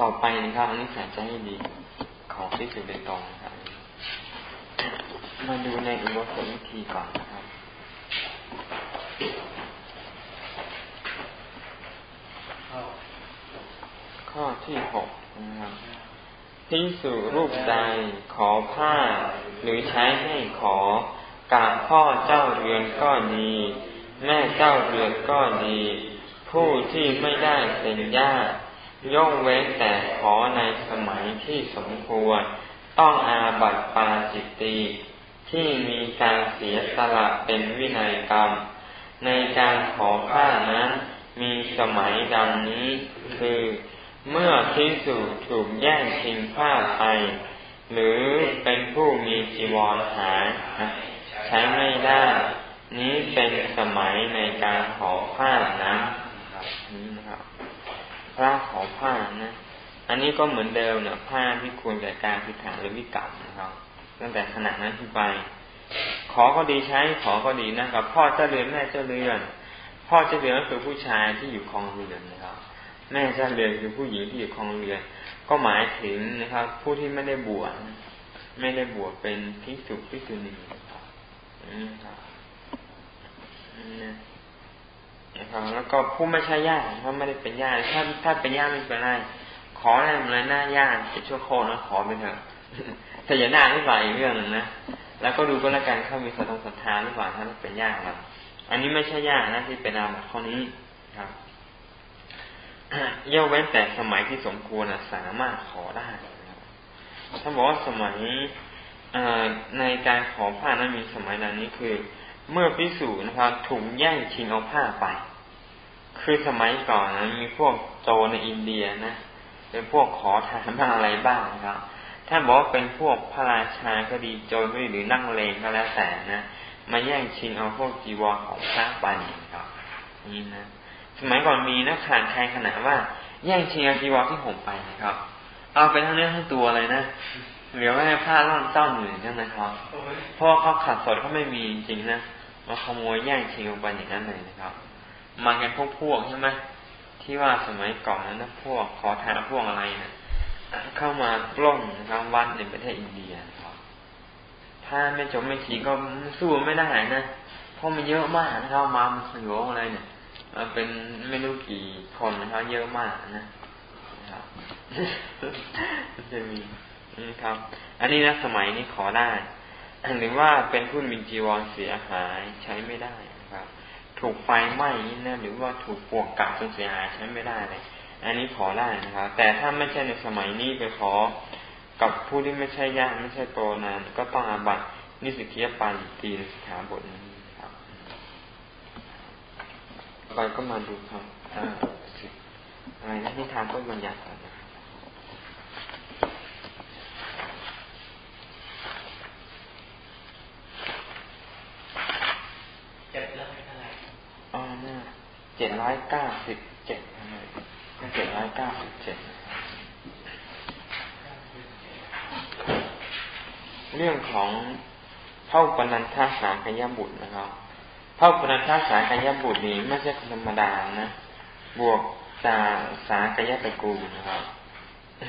ต่อไปนะครับอันนี้ใส่ใจให้ดี ของที่สุดโดยตรงนะครับ มาดูในอุโบสถวิธีก่อนนะครับ ข้อที่หกนะครับพิสุรูปใดขอผ้า หรือใช้ให้ขอกาพ่อเจ้าเรือนก็ดี แม่เจ้าเรือนก็ดี ผู้ที่ไม่ได้เป็นญาติ ยกเว้นแต่ขอในสมัยที่สมควร ต้องอาบัติปาจิตตีที่มีการเสียสละเป็นวินัยกรรม ในการขอผ้านั้นมีสมัยดังนี้คือ เมื่อพิสูถูกแย่งชิงผ้าไป หรือเป็นผู้มีจีวรหายใช้ไม่ได้ นี้เป็นสมัยในการขอผ้านั้นนะ พระขอผ้านะ อันนี้ก็เหมือนเดิมเนี่ยผ้าที่ควรแก่การพิถานหรือวิกรรมนะครับ ตั้งแต่ขณะนั้นขึ้นไป ขอก็ดีใช้ขอก็ดีนะครับ พ่อเจ้าเรือนแม่เจ้าเรือน พ่อเจ้าเรือนก็คือผู้ชายที่อยู่คลองเรือนนะครับ แม่เจ้าเรือนคือผู้หญิงที่อยู่คลองเรือน ก็หมายถึงนะครับ ผู้ที่ไม่ได้บวชไม่ได้บวชเป็นพิสุพิสุณีนะครับนะครับแล้วก็ผู้ไม่ใช่ญาติถ้าไม่ได้เป็นญาติถ้าถ้าเป็นญาติไม่เป็นไรขออะไรเลยหน้าญาติจะชั่วโคนะขอไปเถอะแต่อย่าหน้าไม่ไหวเรื่องนึงนะแล้วก็ดูก็แล้วกันเขามีสตงศรัทธาหรือเปล่าถ้าเป็นญาติเราอันนี้ไม่ใช่ญาตินะที่เป็นอาบัติข้อนี้ครับยกเว้นแต่สมัยที่สมควรสามารถขอได้ถ้าบอกว่าสมัยในการขอผ้านั้นมีสมัยนั้นนี้คือ เมื่อพิสูจนะครับถูกแย่งชิงเอาผ้าไป คือสมัยก่อนนะมีพวกโจในอินเดียนะเป็นพวกขอทานบ้างอะไรบ้างนะครับถ้าบอกว่าเป็นพวกพระราชาก็ดีโจรก็ดีหรือนั่งเลงก็แล้วแต่นะมาแย่งชิงเอาพวกจีวรของพระไปครับนี่นะสมัยก่อนมีนะขาดใครขนาดว่า แย่งชิงเอาจีวรที่ผมไปนะครับ เอาไปทั้งเนื้อทั้งตัวเลยนะเหลือไว้ผ้าล่อนต้อนอยู่อย่างนั้นนะครับเพราะเขาขาดสดเขาไม่มีจริงๆนะ มาขโมยแย่งชิงไปอย่างนั้นเลยนะครับ มากันพวกพวกใช่ไหมที่ว่าสมัยก่อนนั้นพวกขอทานพวกอะไรนะเข้ามาปล้นนะครับวัดในประเทศอินเดียครับ ถ้าไม่จบไม่ทีก็สู้ไม่ได้นะเพราะมันเยอะมากนะครับมามันสยองอะไรเนี่ยเป็นไม่รู้กี่คนนะครับเยอะมากนะครับจะมีนี่ครับ อันนี้นะสมัยนี้ขอได้ หรือว่าเป็นผู้มีจีวรเสียหายใช้ไม่ได้นะครับ ถูกไฟไหม้นี่นะหรือว่าถูกปวกกัดจนเสียหายใช้ไม่ได้เลย อันนี้ขอได้นะครับ แต่ถ้าไม่ใช่ในสมัยนี้ไปขอ กับผู้ที่ไม่ใช่ญาติไม่ใช่โตนานก็ต้องอาบัตินิสิกิยปาจิตีนสิกขาบทนี้ครับไปก็มาดูครับอะไรนะนิทานต้นบัญญัตินะเจ็ด ร้อยเก้าสิบเจ็ดเจ็ดร้อยเก้าสิบเจ็ดเรื่องของเท่าปนันทาสากยบุตรนะครับเท่าปนันทาสากยบุตรนี้ไม่ใช่คนธรรมดานะ บวกจาสากยตระกูลนะครับ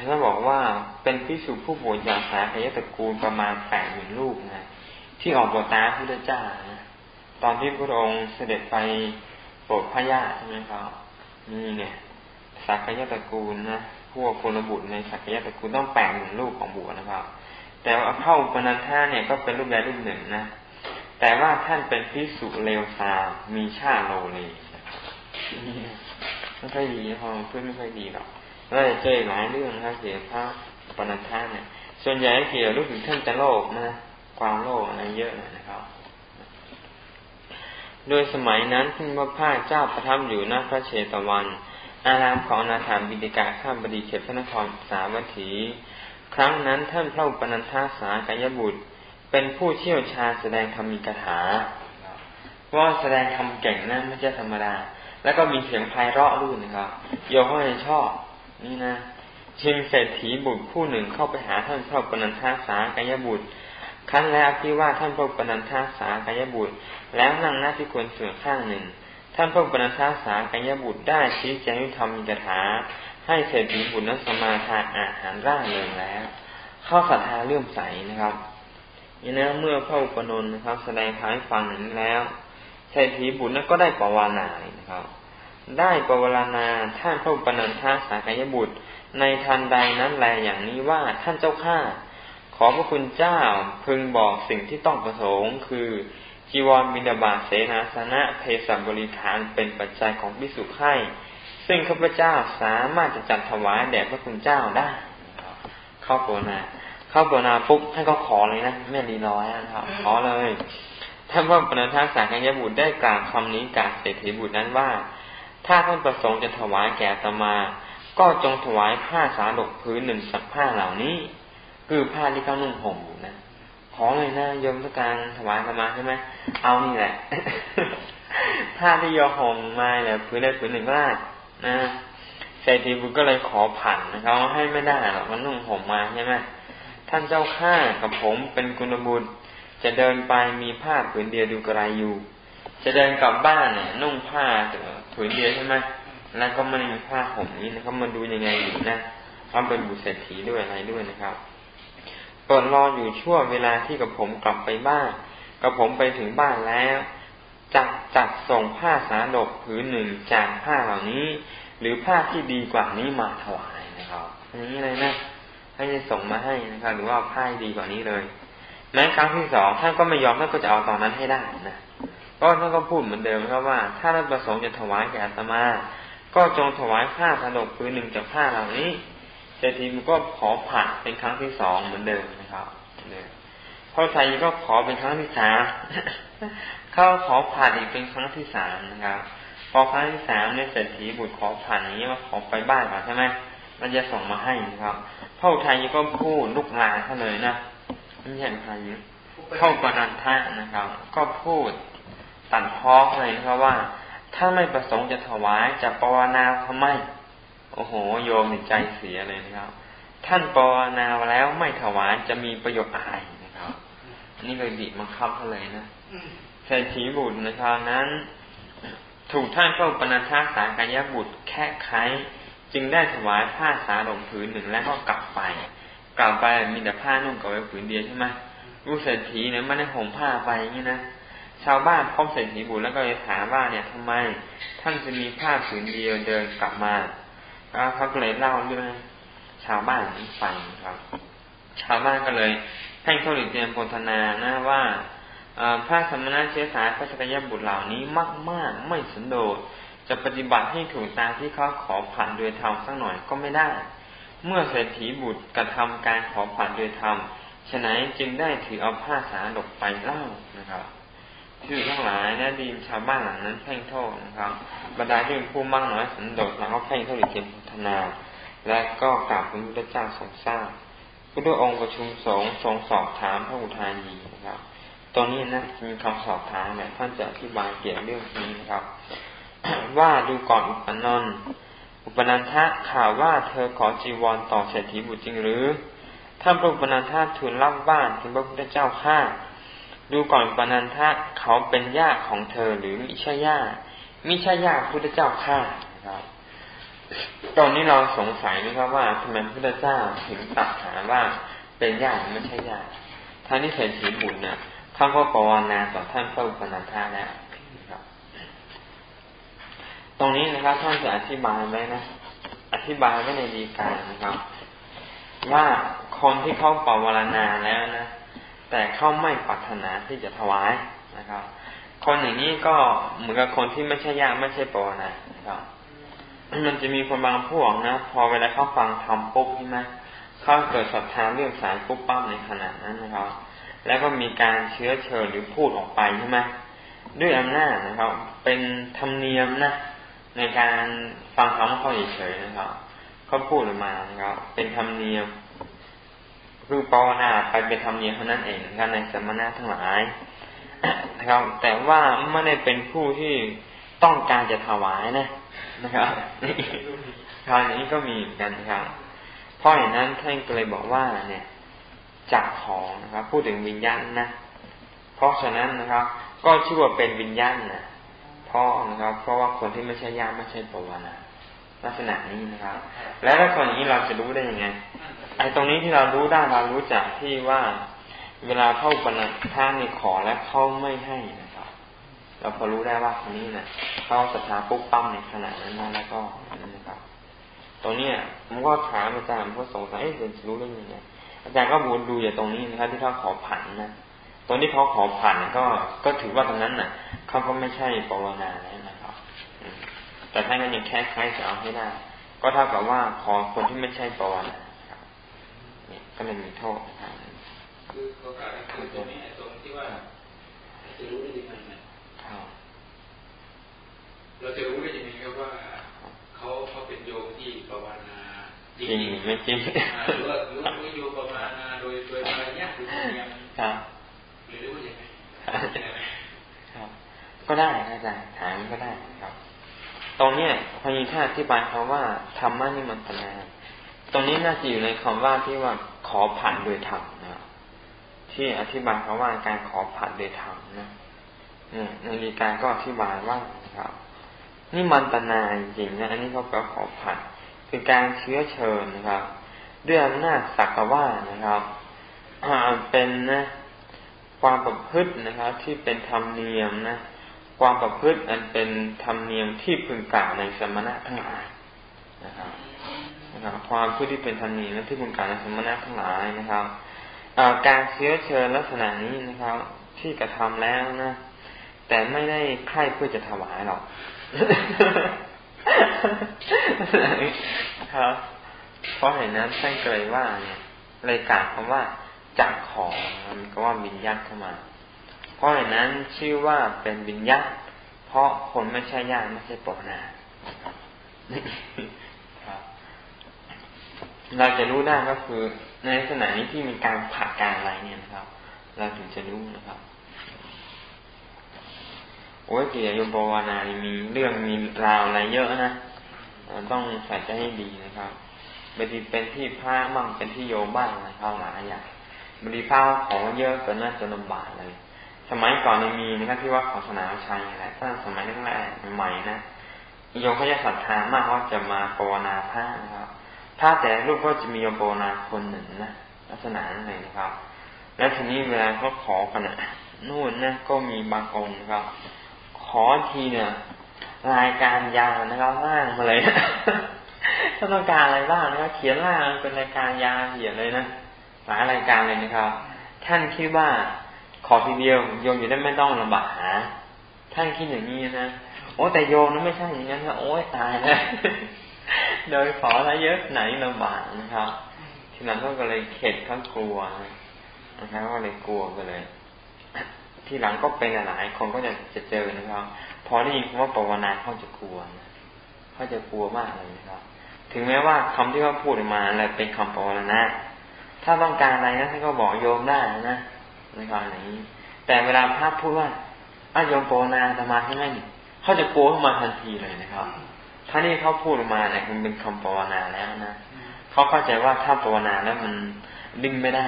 แล้วบอกว่าเป็นพิสุผู้บวชจากสากยตระกูลประมาณแปดหมื่นลูกนะที่ออกบวชตาพุทธเจ้านะตอนที่พระองค์เสด็จไป ปรดพญาใช่ไหมครับนี่เนี่ยสักยะตระกูลนะพวกพลบุตรในสักยะตระกูลต้องแปลงหนึ่งลูกของบัวนะครับ แต่ว่าเข้าปนันท่าเนี่ยก็เป็นรูปใดรูปหนึ่งนะแต่ว่าท่านเป็นพิสุเลวซามีชาโลเลไม่ค่อยดีพอเพื่อนไม่ค่อยดีหรอกแล้วเจอหลายเรื่องนะครับเกี่ยวกับพระปนันท่าเนี่ย ส่วนใหญ่เกี่ยวรู้ถึงท่านจะโลกนะ ความโลภอะไรเยอะนะครับ โดยสมัยนั้นท่านพระพาเจ้าประทับอยู่ณพระเชตวัน อารามของนาถามบิดิกาข้ามบดีเขตพระนครสาวัตถี ครั้งนั้นท่านพระอุปนันทาสากายบุตร เป็นผู้เชี่ยวชาญแสดงธรรมีกถาว่าแสดงธรรมเก่งนะไม่ใช่ธรรมดา แล้วก็มีเสียงไพเราะรุ่นนะครับโยมเขาชอบ นี่นะชิงเศรษฐีบุตรผู้หนึ่งเข้าไปหาท่านพระอุปนันทาสากายบุตร ครั้นแล้วที่ว่าท่านพระปนันทาสากายบุตร แล้วนั่งหน้าที่ควรส่วนข้างหนึ่ง ท่านพระปนันทาสากายบุตรได้ชี้แจงยุทธรรมีกถาให้เศรษฐีบุตรนั้นสมาทานอาหารร่างเริงแล้ว เข้าศรัทธาเลื่อมใสนะครับนี่นะเมื่อพระอุปนนท์นะครับ แสดงท้ายฟังนี้แล้วเศรษฐีบุตรนั้นก็ได้ปวารณานะครับ ได้ปวารณาท่านพระอุปนันทาสากยบุตร ในทันใดนั้นแลอย่างนี้ว่าท่านเจ้าข้า ขอพระคุณเจ้าพึงบอกสิ่งที่ต้องประสงค์ คือจีวรบิดาบาเสนาสนะเพศบริขารเป็นปัจจัยของพิสุขไข่ซึ่งข้าพเจ้าสามารถจะจัดถวายแด่พระคุณเจ้าได้เข้าปวนาเข้าปวนาปุ๊บท่านก็ขอเลยนะไม่รีรอยนะครับ ขอเลยท่านพระปณฑาสากัญญบุตรได้กล่าวคำนี้กับเศรษฐีบุตรนั้นว่า ถ้าท่านประสงค์จะถวายแก่ตมา ก็จงถวายผ้าสาดกพื้นหนึ่งสักผ้าเหล่านี้ คือผ้าที่เขานุ่งห่มอยู่นะขอเลยนะโยมต้องการถวายตมาใช่ไหมเอานี่แหละผ้าที่ยอห่มมาเนี่ยพื้นได้พื้นหนึ่งก็ได้นะเศรษฐีบุตรก็เลยขอผ่านนะครับให้ไม่ได้หรอกมันนุ่งห่มมาใช่ไหมท่านเจ้าข้ากับผมเป็นกุณบุตรจะเดินไปมีผ้าผืนเดียวดูกระไรอยู่ จะเดินกลับบ้านเนี่ยนุ่งผ้าผืนเดียวใช่ไหมแล้วก็ไม่มีผ้าห่มนี้นะครับมาดูยังไงอยู่นะเขาเป็นบุตรเศรษฐีด้วยอะไรด้วยนะครับ เปิดรออยู่ช่วงเวลาที่กับผมกลับไปบ้านกับผมไปถึงบ้านแล้วจัดจัดส่งผ้าสาดกผืนหนึ่งจากผ้าเหล่านี้ หรือผ้าที่ดีกว่านี้มาถวายนะครับอันนี้เลยนะให้จะส่งมาให้นะครับ หรือว่าผ้าดีกว่านี้เลยแม้ครั้งที่สองท่านก็ไม่ยอมท่านก็จะเอาตอนนั้นให้ได้นะก็ท่านก็พูดเหมือนเดิมครับว่า ถ้าท่านประสงค์จะถวายแก่อาตมา ก็จงถวายผ้าสาดกผืนหนึ่งจากผ้าเหล่านี้ เศรษฐีมันก็ขอผัดเป็นครั้งที่สองเหมือนเดิมนะครับเนี่ยพระไทยก็ขอเป็นครั้งที่สามเขาขอผ่านอีกเป็นครั้งที่สามนะครับพอครั้งที่สามเนี่ยเศรษฐีบุตรขอผ่านนี้ว่าขอไปบ้านก่อนใช่ไหมมันจะส่งมาให้นะครับพระอุทัยก็พูดลุกลาเขาเลยนะไม่ใช่อุทัยเข้าปนันทะนะครับ ก็พูดตัดพ้อเลยนะครับว่า ถ้าไม่ประสงค์จะถวายจะปวนาทำไม โอ้โหโยมใจเสียเลยนะครับ ท่านปวนาแล้วไม่ถวายจะมีประโยชน์อะไรนะครับ นี่เลยบีบมาคับเขาเลยนะเศรษฐีบุตรนะครับนั้น ถูกท่านพระปนัทาสากายบุตรแค่ไขจึงได้ถวายผ้าสาหลงผืนหนึ่งแล้วก็กลับไป กลับไปมีแต่ผ้านุ่งกับไว้ผืนเดียวใช่ไหมลูกเศรษฐีเนี่ยไม่ได้ห่มผ้าไปงนี้นะชาวบ้านพบเศรษฐีบุตรแล้วก็เลยถามว่าเนี่ยทำไม ท่านจะมีผ้าผืนเดียวเดินกลับมา เขาก็เลยเล่าเรื่องชาวบ้านนี้ฟังครับ ชาวบ้านก็เลยให้เขาหลีเตียนโพธนานะว่าพระสมณะเชื้อสายพระสกยบุตรเหล่านี้มากมากไม่สันโดษจะปฏิบัติให้ถูกตามที่เขาขอผ่านโดยธรรมสักหน่อยก็ไม่ได้ เมื่อเศรษฐีบุตรกระทำการขอผ่านโดยธรรมฉะนั้นจึงได้ถือเอาผ้าสาดกไปเล่านะครับ คือทั้งหลายนะดีมชาวบ้านหลังนั้นเพ่งโทษนะครับบรรดาที่เป็นผู้มั่งน้อยสันโดษแล้วก็เพ่งโทษหรือเทียมพัฒนา และก็กราบพระพุทธเจ้าทรงทราบผู้ด้วยองค์ประชุมสงฆ์ทรงสอบถามพระอุทายีนะครับตอนนี้นะมีคำสอบถามเนี่ยท่านจะอธิบายเกี่ยวเรื่องนี้นะครับ ว่าดูก่อนอุปนนอุปนันทะข่าวว่าเธอขอจีวรต่อเศรษฐีบุตรจริงหรือท่านพระอุปนันทะทูลรับบ้านถึงพระพุทธเจ้าข้า ดูก่อนปนันทะเขาเป็นญาติของเธอหรือมิใช่ญาติมิใช่ญาติพุทธเจ้าข้าครับ ตอนนี้เราสงสัยไหมครับว่าทำไมพุทธเจ้าถึงตัดหาว่าเป็นญาติไม่ใช่ญาติท่านที่เศรษฐีบุตรเนี่ยท่านก็ปวารณาต่อท่านพระอุปนันทาแล้วครับ ตรงนี้นะครับท่านจะอธิบายไว้นะอธิบายไว้ในดีการนะครับ ว่าคนที่เขาปวารณาแล้วนะ แต่เขาไม่ปรารถนาที่จะถวายนะครับ คนอย่างนี้ก็เหมือนกับคนที่ไม่ใช่ญาติไม่ใช่ปวารณานะครับมันจะมีคนบางพวกนะพอเวลาเขาฟังทำปุ๊บใช่ไหมเขาเกิดศรัทธาเรื่องสายปุ๊บปั๊บในขณะนั้นนะครับ แล้วก็มีการเชื้อเชิญหรือพูดออกไปใช่ไหมด้วยอำนาจนะครับ เป็นธรรมเนียมนะในการฟังคำเขาเฉยๆนะครับเขาพูดออกมานะครับ เป็นธรรมเนียม คือปาวนาไปเป็นธรรมเนียมเท่านั้นเองการในสมณะทั้งหลายนะครับ แต่ว่าไม่ได้เป็นผู้ที่ต้องการจะถวายนะนะครับคราวนี้ก็มีกันครับเพราะอย่างนั้นท่านก็เลยบอกว่าเนี่ยจากของนะครับ พูดถึงวิญญาณนะเพราะฉะนั้นนะครับ ก็ชื่อว่าเป็นวิญญาณนะเพราะนะครับ เพราะว่าคนที่ไม่ใช่ญาติไม่ใช่ปวนา ลักษณะนี้นะครับ แล้วถ้าคนอย่างนี้เราจะรู้ได้ยังไง ไอ้ตรงนี้ที่เรารู้ได้เรารู้จากที่ว่า เวลาเข้าบรรท่านในขอและเขาไม่ให้นะครับ เราพอรู้ได้ว่าคนนี้นะเขาศรัทธาปุ๊บปั้มในขณะนั้นนะแล้วก็นั่นนะครับตรงนี้ผมก็ถามอาจารย์เพื่อสงสัยเอ๊ะจะรู้ได้ยังไงอาจารย์ก็บูดูอย่างตรงนี้นะครับ ที่เขาขอผันนะตรงที่เขาขอผันก็ก็ถือว่าตรงนั้นน่ะเขาก็ไม่ใช่ปวนาแล้วนะ แต่ท่านก็ยังแค่คล้ายจะเอาให้ได้ ก็เท่ากับว่าขอคนที่ไม่ใช่ปวนาครับนี่ก็เลยมีโทษนะครับคือโอกาสคือตรงนี้ตรงที่ว่าจะรู้ได้ยังไงเนี่ยเราจะรู้ได้ยังไงครับว่าเขาเขาเป็นโยมที่ปวนาจริงไม่จริงหรือว่าหรือว่าโยมปวนาโดยโดยมารยาทหรือยังหรือว่ายังไงครับก็ได้อาจารย์ถามก็ได้ครับ ตรงเนี้ยพอมีท่าอธิบายคำว่าธรรมะนี่มันตนาตรงนี้น่าจะอยู่ในคำว่าที่ว่าขอผ่านโดยธรรมนะที่อธิบายคำว่าการขอผ่านโดยธรรมนะในดีการก็อธิบายว่าครับนี่มันตนาจริงนะอันนี้เขาแปลขอผ่านคือการเชื้อเชิญนะครับด้วยอำนาจสักว่านะครับเป็นนะความประพฤตินะครับ ที่เป็นธรรมเนียมนะ ความประพฤติอันเป็นธรรมเนียมที่พึงกล่าวในสมณะทั้งหลายนะครับนะครับความพูดที่เป็นธรรมเนียมที่พึงกล่าวในสมณะทั้งหลายนะครับการเชื้อเชิญลักษณะนี้นะครับ ที่กระทำแล้วนะ แต่ไม่ได้ใคร่เพื่อจะถวายหรอกครับเพราะเห็นนั้นท่านเกยว่าเนี่ยเลยกล่าวคำว่าจักขอมันก็ว่าบินยักเข้ามา เพราะอย่างนั้นชื่อว่าเป็นบินยักเพราะคนไม่ใช่ญาติไม่ใช่ปนาเราจะรู้ได้ก็คือในลักษณะนี้ที่มีการผักการอะไรเนี่ยนะครับ เราถึงจะรู้นะครับโอ้ยเกี่ยวกับปวานามีเรื่องมีราวอะไรเยอะนะต้องใส่ใจให้ดีนะครับบางทีเป็นที่พระบ้างเป็นที่โยมบ้างนะครับหลายอย่างบริภาของเยอะก็น่าจะลำบากเลย สมัยก่อนมีนะครับที่ว่าของสนามชัยอะไรตั้งสมัยแรกๆใหม่นะโยมเขาจะศรัทธามากว่าจะมาภาวนาพระนะครับถ้าแต่รูปก็จะมีโยมภาวนาคนหนึ่งนะลักษณะนั้นเลยนะครับ แล้วทีนี้เวลาเขาขอกันนะนู่นนะก็มีบางองค์นะครับ ขอทีเนี่ยรายการยาวนะครับล่างมาเลยถ้าต้องการอะไรบ้างนะครับเขียนล่างเป็นรายการยาวเขียนเลยนะหลายรายการเลยนะครับ ท่านคิดว่า ขอทีเดียวโยมอยู่ได้ไม่ต้องลำบากหาท่านคิดอย่างนี้นะโอ้แต่โยมนั้นไม่ใช่อย่างนั้นนะโอ้ยตายแล้วโดยขออะไรเยอะไหนลำบากนะครับทีนั้นก็เลยเข็ดทั้งกลัวนะครับก็เลยกลัวไปเลย ทีหลังก็เป็นหลายคนก็จะจะเจอนะครับ พอได้ยินคำว่าปวนาเขาจะกลัวเขาจะกลัวมากเลยนะครับ ถึงแม้ว่าคำที่เขาพูดมาอะไรเป็นคำปวนาถ้าต้องการอะไรนะท่านก็บอกโยมได้นะ ในกรณีนี้ แต่เวลาพระพูดว่าอายมโปนาธรรมาใช่ไหมเขาจะกลัวขึ้นมาทันทีเลยนะครับ ถ้านี่เขาพูดมาเนี่ยมันเป็นคำภาวนาแล้วนะเขาเข้าใจว่าถ้าภาวนาแล้วมันดิ้นไม่ได้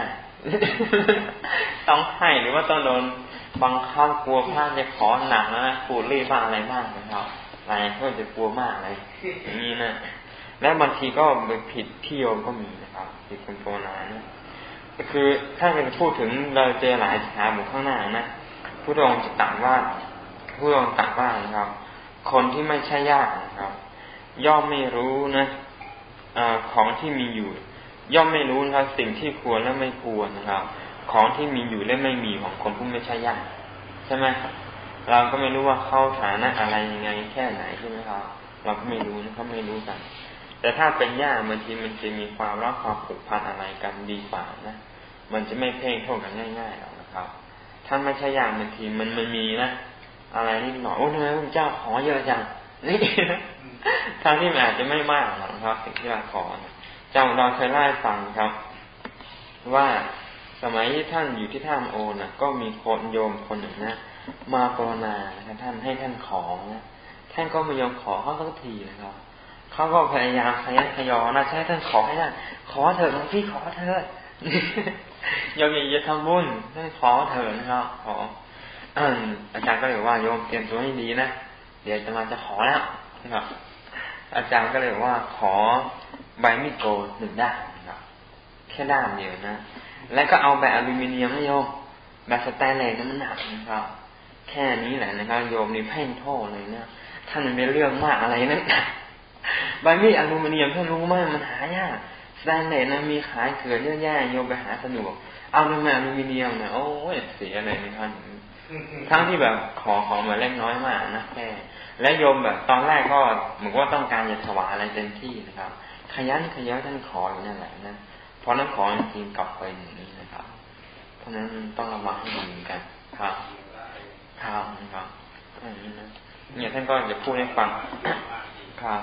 ต้องให้หรือว่าต้องโดนบังคับกลัวพระจะขอหนักนะปูดรีบ้างอะไรบ้างนะครับอะไรเขาจะกลัวมากเลยอย่างนี้นะแล้วบางทีก็ผิดที่โยมก็มีนะครับผิดคนโปนาเนะ คือถ้าจะพูดถึงเราเจอหลายชาบุข้างหน้านะผู้องค์จะตัดว่าผู้องค์ตัดว่านะครับ คนที่ไม่ใช่ญาตินะครับ ย่อมไม่รู้นะอของที่มีอยู่ ย่อมไม่รู้นะครับสิ่งที่ควรและไม่ควรนะครับ ของที่มีอยู่และไม่มีของคนผู้ไม่ใช่ญาติใช่ไหมเราก็ไม่รู้ว่าเข้าฐานะอะไรยังไงแค่ไหนใช่ไหมครับ เราก็ไม่รู้นะเขาไม่รู้กัน แต่ถ้าเป็นญาติบางทีมันจะมีความรักความผูกพันอะไรกันดีกว่านะ มันจะไม่เพ่งโทษกันง่ายๆหรอกนะครับถ้านไม่ใช่ญาติบางทีมันมันมีนะอะไรนิดหน่อยโอ้ทำไมพระเจ้าขอเยอะจังนี่ทางที่มันอาจจะไม่มากหรอกครับสิ่งที่เราขอเจ้าเราเคยเล่าให้ฟังครับ ว่าสมัยที่ท่านอยู่ที่ท่ามโอนะก็มีคนโยมคนหนึ่งนะมาปรนนาท่านให้ท่านขอนะท่านก็ไม่ยอมขอเขาสักทีนะครับเขาก็พยายามขยันขยอนะใช้ท่านขอให้ท่านขอเถอะหลวงพี่ขอเถอะ โยมอย่าทำบุญท่านขอเถอะนะครับขออาจารย์ก็เลยว่าโยมเตรียมตัวให้ดีนะ เดี๋ยวจะมาจะขอแล้วนะครับ อาจารย์ก็เลยว่าขอใบมีดโกนหนึ่งด้านครับแค่ด้านเดียวนะ แล้วก็เอาแบบอลูมิเนียมนะโยมแบบสแตนเลสมันหนักนะครับ แค่นี้แหละนะครับโยมนี่เพ่งโทษเลยนะท่านเป็นเรื่องมากอะไรนั่นใบมีดอลูมิเนียมท่านรู้ไหมมันหายาก สแตนเลสนะมีขายเกลือเยอะแยะโยมไปหาสนุก เอาทำไมอลูมิเนียมเนี่ยโอ้ยเสียอะไรนะครับทั้งที่แบบขอของมาเล็กน้อยมากนะแค่และโยมแบบตอนแรกก็เหมือนว่าต้องการจะถวายอะไรเต็มที่นะครับ ขยันขยันท่านขออยู่นั่นแหละนะเพราะนั้นขอจริงกลับไปอย่างนี้นะครับ เพราะนั้นต้องระวังให้ดีเหมือนกันครับครับนะครับอย่างนี้นะเนี่ยท่านก็จะพูดให้ฟังครับ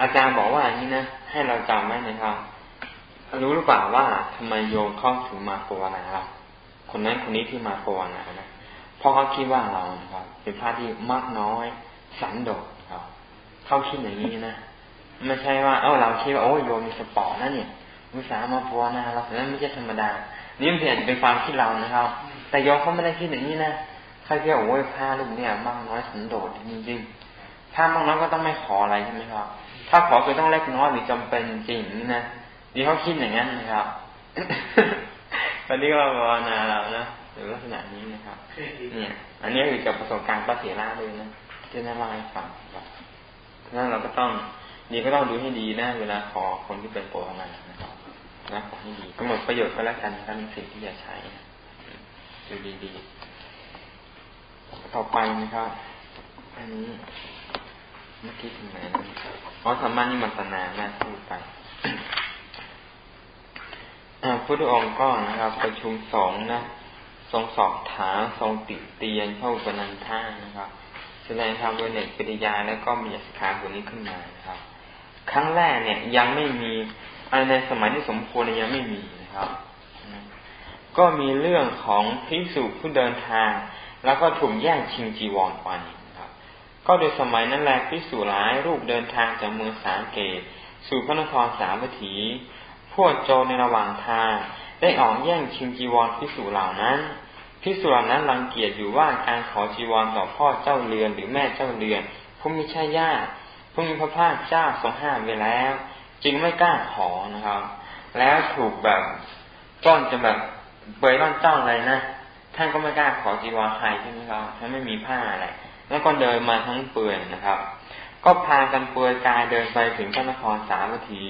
อาจารย์บอกว่าอย่างนี้นะให้เราจำไว้นะครับ รู้หรือเปล่าว่าทำไมโยมเข้าถึงมาโปวนาเราคนนั้นคนนี้ที่มาโปวนานะเพราะเขาคิดว่าเราครับ เป็นพระที่มากน้อยสันโดษครับเขาคิดอย่างนี้นะไม่ใช่ว่าเออเราคิดว่าโอ้ยโยมมีสปอร์ตนะเนี่ยมุสามาปวนาเราแต่นั้นไม่ใช่ธรรมดานี่มันเพียงเป็นความคิดเรานะครับ แต่โยมเขาไม่ได้คิดอย่างนี้นะเขาคิดว่าโอ้ยพระลูกเนี่ยมากน้อยสันโดษจริงๆถ้ามากน้อยก็ต้องไม่ขออะไรใช่ไหมครับ ถ้าขอคือต้องเล็กน้อยหรือจำเป็นจริงนี่นะ นี่เขาคิดอย่างนั้นนะครับ ตอนนี้ก็ภาวนาเรานะหรือลักษณะนี้นะครับ เนี่ย อันนี้คือกับประสบการณ์พระเถระเลยนะจะน่าเล่าให้ฟังครับนั้นเราก็ต้องนี่ก็ต้องดูให้ดีนะ เวลาขอคนที่เป็นโปรนานะครับนะขอให้ดีกำหนดประโยชน์ก็แล้วกันนะครับสิ่งที่จะใช้ดูดีๆ ต่อไปนะครับ อันนี้เมื่อกี้ถึงไหนนะอ๋อธรรมานิมันตนานะพูดไป พุทธองค์ก็นะครับ ประชุมสองนะทรงสอบถามทรงติเตียนพระอุปนันท่านะครับ แสดงธรรมโดยเนกปริยาแล้วก็มีสิกขาบทนี้ขึ้นมานะครับ ครั้งแรกเนี่ยยังไม่มีในสมัยที่สมควรยังไม่มีนะครับ ก็มีเรื่องของพิสุผู้เดินทาง แล้วก็ถูกแย่งชิงจีวรไปนะครับ ก็โดยสมัยนั้นแหละพิสุหลายรูปเดินทางจากเมืองสาเกตสู่พระนครสาวัตถี พวกโจรในระหว่างทางได้ออกแย่งชิงจีวรพิสูจเหล่านั้นพิสูจเหล่านั้นรังเกียจอยู่ว่าการขอจีวรต่อพ่อเจ้าเรือนหรือแม่เจ้าเรือนผู้มีใช่ญาติผู้มีพระภาคเจ้าทรงห้ามไปแล้ว จึงไม่กล้าขอนะครับ แล้วถูกแบบก้อนจะแบบเปยร่อนเจ้าอะไรนะท่านก็ไม่กล้าขอจีวรใครใช่ไหมครับท่านไม่มีผ้าอะไรแล้วก็เดินมาทั้งเปลือยนะครับ ก็พากันเปลือยกายเดินไปถึงพระนครสาวัตถี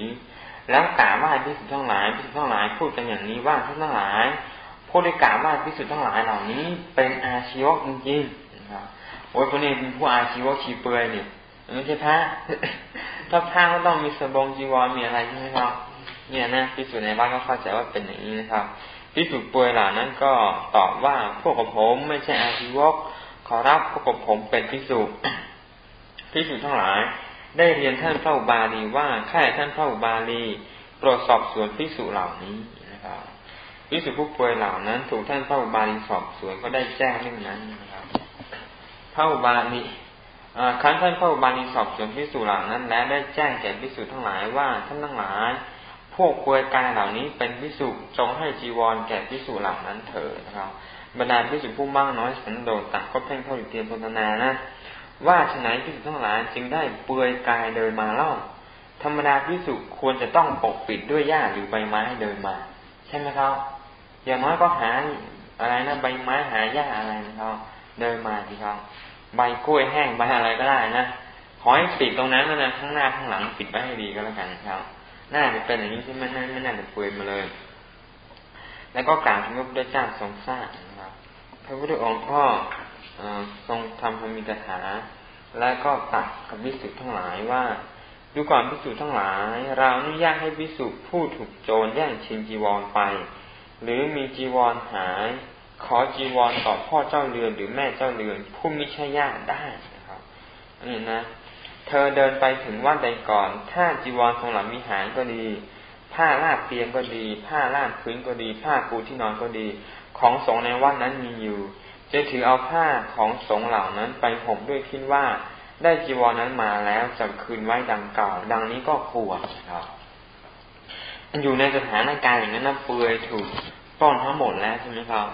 แล้วกล่าวว่าพิสุทธ์ทั้งหลายพิสุทธ์ทั้งหลายพูดกันอย่างนี้ว่าท่านทั้งหลายพูดได้กล่าวว่าพิสุทธ์ทั้งหลายเหล่านี้เป็นอาชีวะจริงๆนะครับโอ้ยคนนี้เป็นผู้อาชีวะชีเปลือยนี่ไม่ใช่พระถ้าพระก็ต้องมีสบงจีวรมีอะไรใช่ไหมครับเนี่ยนะพิสุทธ์ในบ้านก็เข้าใจว่าเป็นอย่างนี้นะครับพิสุทธ์เปลือยเหล่านั้นก็ตอบว่าพวกกับผมไม่ใช่อาชีวะขอรับพวกกับผมเป็นพิสุทธ์พิสุทธ์ทั้งหลาย ได้เรียนท่านพระอุบาลีว่าข้าท่านพระอุบาลีโปรดสอบสวนพิสุเหล่านี้นะครับพิสุผู้ป่วยเหล่านั้น ถูกท่านพระอุบาลีสอบสวนก็ได้แจ้งเรื่องนั้นนะครับพระอุบาลีครั้นท่านพระอุบาลีสอบสวนพิสุเหล่านั้น และได้แจ้งแก่พิสุทั้งหลายว่าท่านทั้งหลาย พวกป่วยกายเหล่านี้เป็นพิสุจงให้จีวรแก่พิสุเหล่านั้นเถิดนะครับบรรดาพิสุผู้มั่งน้อยสันโดษต่างก็เพ่งเข้าอยู่เตียนพนนานะ ว่าฉนัยพิสุทั้งหลายจึงได้เปลือยกายเดินมาเล่า ธรรมดาพิสุควรจะต้องปกปิดด้วยหญ้าหรือใบไม้เดินมา ใช่ไหมครับอย่างน้อยก็หาอะไรนะใบไม้หาหญ้าอะไรนะครับเดินมาทีครับใบกล้วยแห้งใบอะไรก็ได้นะขอให้ปิดตรงนั้นนะข้างหน้าข้างหลังปิดไว้ให้ดีก็แล้วกันครับน่าจะเป็นอย่างนี้ที่ไม่น่าไม่น่าจะเปลือยมาเลย แล้วก็กล่าวถึงพระพุทธเจ้าทรงทราบนะครับพระพุทธองค์ก็ ทรงทำพมิกถา และก็ตัดกับวิสุทธ์ทั้งหลายว่าดูก่อนพิสุทั้งหลาย เราอนุญาตให้พิสุผู้ถูกโจรแย่งชิงจีวรไป หรือมีจีวรหาย ขอจีวรต่อพ่อเจ้าเรือนหรือแม่เจ้าเรือน ผู้มิใช่ญาติได้นะครับนี่นะ เธอเดินไปถึงวัดใดก่อน ถ้าจีวรทรงหลังมีหายก็ดี ผ้าลาดเตียงก็ดี ผ้าลาดพื้นก็ดี ผ้าปูที่นอนก็ดี ของสงในวัดนั้นมีอยู่ จะถือเอาผ้าของสงเหล่านั้นไปห่มด้วยคิดว่า ได้จีวรนั้นมาแล้วจะคืนไว้ดังเก่า ดังนี้ก็ควรครับอยู่ในสถานการณ์อย่างนั้นเปือยถูกป้อนทั้งหมดแล้วใช่ไหมครับ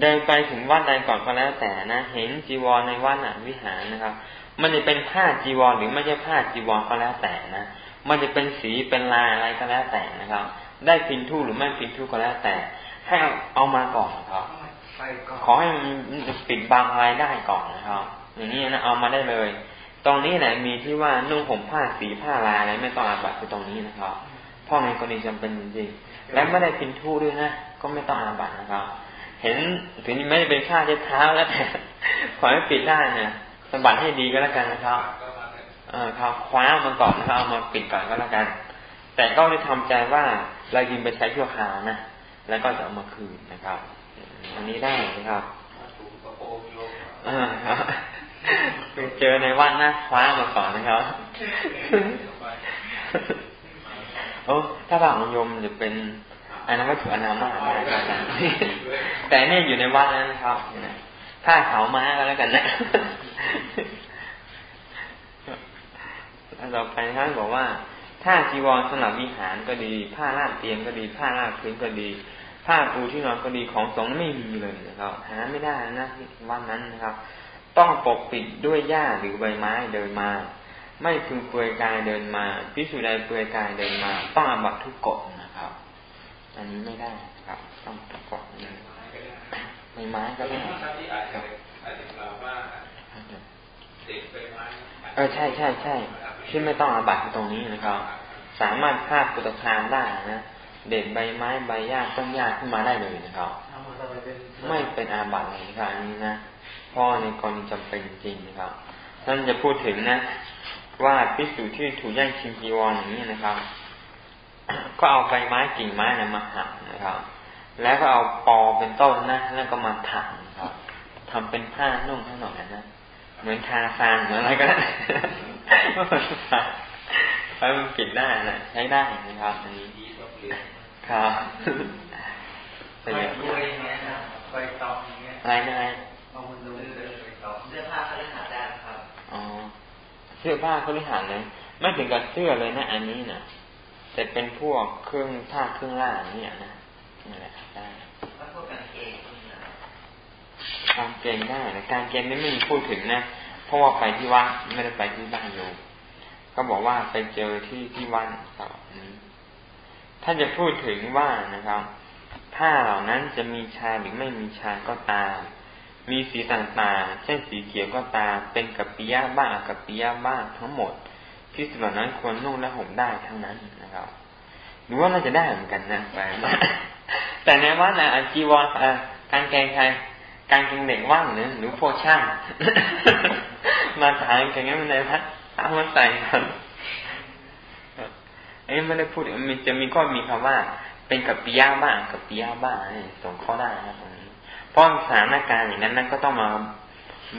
เดินไปถึงวัดใดก่อนก็แล้วแต่นะ เห็นจีวรในวัดน่ะวิหารนะครับ มันจะเป็นผ้าจีวรหรือไม่ใช่ผ้าจีวรก็แล้วแต่นะ มันจะเป็นสีเป็นลายอะไรก็แล้วแต่นะครับ ได้พินทูหรือไม่พินทูก็แล้วแต่ ให้เอามาก่อนครับ ขอให้มันปิดบังอะไรได้ก่อนนะครับ อย่างนี้นะเอามาได้เลย ตรงนี้แหละมีที่ว่านุ่งห่มผ้าสีผ้าลายอะไรไม่ต้องอาบัตคือตรงนี้นะครับพราะในกรณีจำเป็นจริงๆและไม่ได้พินทูด้วยนะก็ไม่ต้องอาบัตนะครับ เห็นถึงไม่ได้เป็นผ้าเช็ดเท้าแล้วแต่ขอให้ปิดได้เนี่ยสบัดให้ดีก็แล้วกันนะครับเออครับคว้ามันก่อนนะครับเอามาปิดก่อนก็แล้วกัน แต่ก็ได้ทำใจว่าเรายินไปใช้ชั่วคราวนะแล้วก็จะเอามาคืนนะครับ อันนี้ได้นะครับไปเจอในวัดนะคว้ามาก่อนนะครับ โอ้ถ้าบางโยมจะเป็นอันนั้นก็ถืออนามาได้ครับแต่เนี่ยอยู่ในวัดแล้วนะครับผ้าขาวม้าก็แล้วกันนะต่อไปท่านบอกว่า ถ้าจีวรสำหรับวิหารก็ดี ผ้าลาดเตียงก็ดี ผ้าลาดพื้นก็ดี ผ้าปูที่นอนก็ดีของสงฆ์ไม่มีเลยนะครับ หาไม่ได้นะวันนั้นนะครับ ต้องปกปิดด้วยหญ้าหรือใบไม้เดินมา ไม่พึงเปลือยกายเดินมาพิสูจน์ใดเปลือยกายเดินมา ต้องอาบัตทุกกฎนะครับ อันนี้ไม่ได้ครับ ต้องทุกกฎนี้ใบไม้ก็ได้เออใช่ใช่ใช่ที่ไม่ต้องอาบัตตรงนี้นะครับ สามารถฆ่าปุตคามได้นะ เด็ดใบไม้ใบหญ้าต้นหญ้าขึ้นมาได้เลยนะครับ ไม่เป็นอาบัตเลยนะครับอันนี้นะพ่อในกรณีจำเป็นจริงนะครับท่านจะพูดถึงนะ ว่าพิสูจที่ถูกย่างชิงจีวรอย่างนี้นะครับ ก็เอาใบไม้กิ่งไม้นะมาหั่นนะครับ แล้วก็เอาปอเป็นต้นนะแล้วก็มาถักนะครับทำเป็นผ้านุ่งให้หน่อยนะเหมือนทาซานเหมือนอะไรก็ได้ไว้มันปิดได้นะใช้ได้นะครับอันนี้ ครับไปดูยังไงนะไปตองอย่างเงี้ยอะไรนะเอามันดูเสื้อผ้าเขาเรียกหาได้ครับอ๋อเสื้อผ้าเขาเรียกหาเลยไม่ถึงกับเสื้อเลยนะ อันนี้นะแต่เป็นพวกเครื่องผ้าเครื่องล่างเนี่ยนะนี่แหละได้แล้วพวกกางเกงกางเกงได้กางเกงนี่ไม่มีพูดถึงนะเพราะว่าไปที่วัดไม่ได้ไปที่บ้านโยมก็บอกว่าไปเจอที่ที่วัดครับ ถ้าจะพูดถึงว่านะครับ ผ้าเหล่านั้นจะมีชายหรือไม่มีชายก็ตาม มีสีต่างๆ เช่นสีเขียวก็ตาม เป็นกัปปิยะบ้างกัปปิยะบ้างทั้งหมดที่ส่วนนั้นควรนุ่งและห่มได้ทั้งนั้นนะครับหรือว่าน่าจะได้เหมือนกันนะไปแต่ในวัดนะจีวรการแกงใครการเกงเด็กว่างหรือหรือพวกช่างมาถ่ายกันงั้นมันในพัดเอามาใส่ครับ อันนี้ไม่ได้พูดมันจะมีก็มีคำว่า เป็นกับปิยาบ้างกับปิยาบ้างส่งข้อได้นะตรงนี้เพราะสถานการณ์อย่างนั้นนั้นก็ต้องมา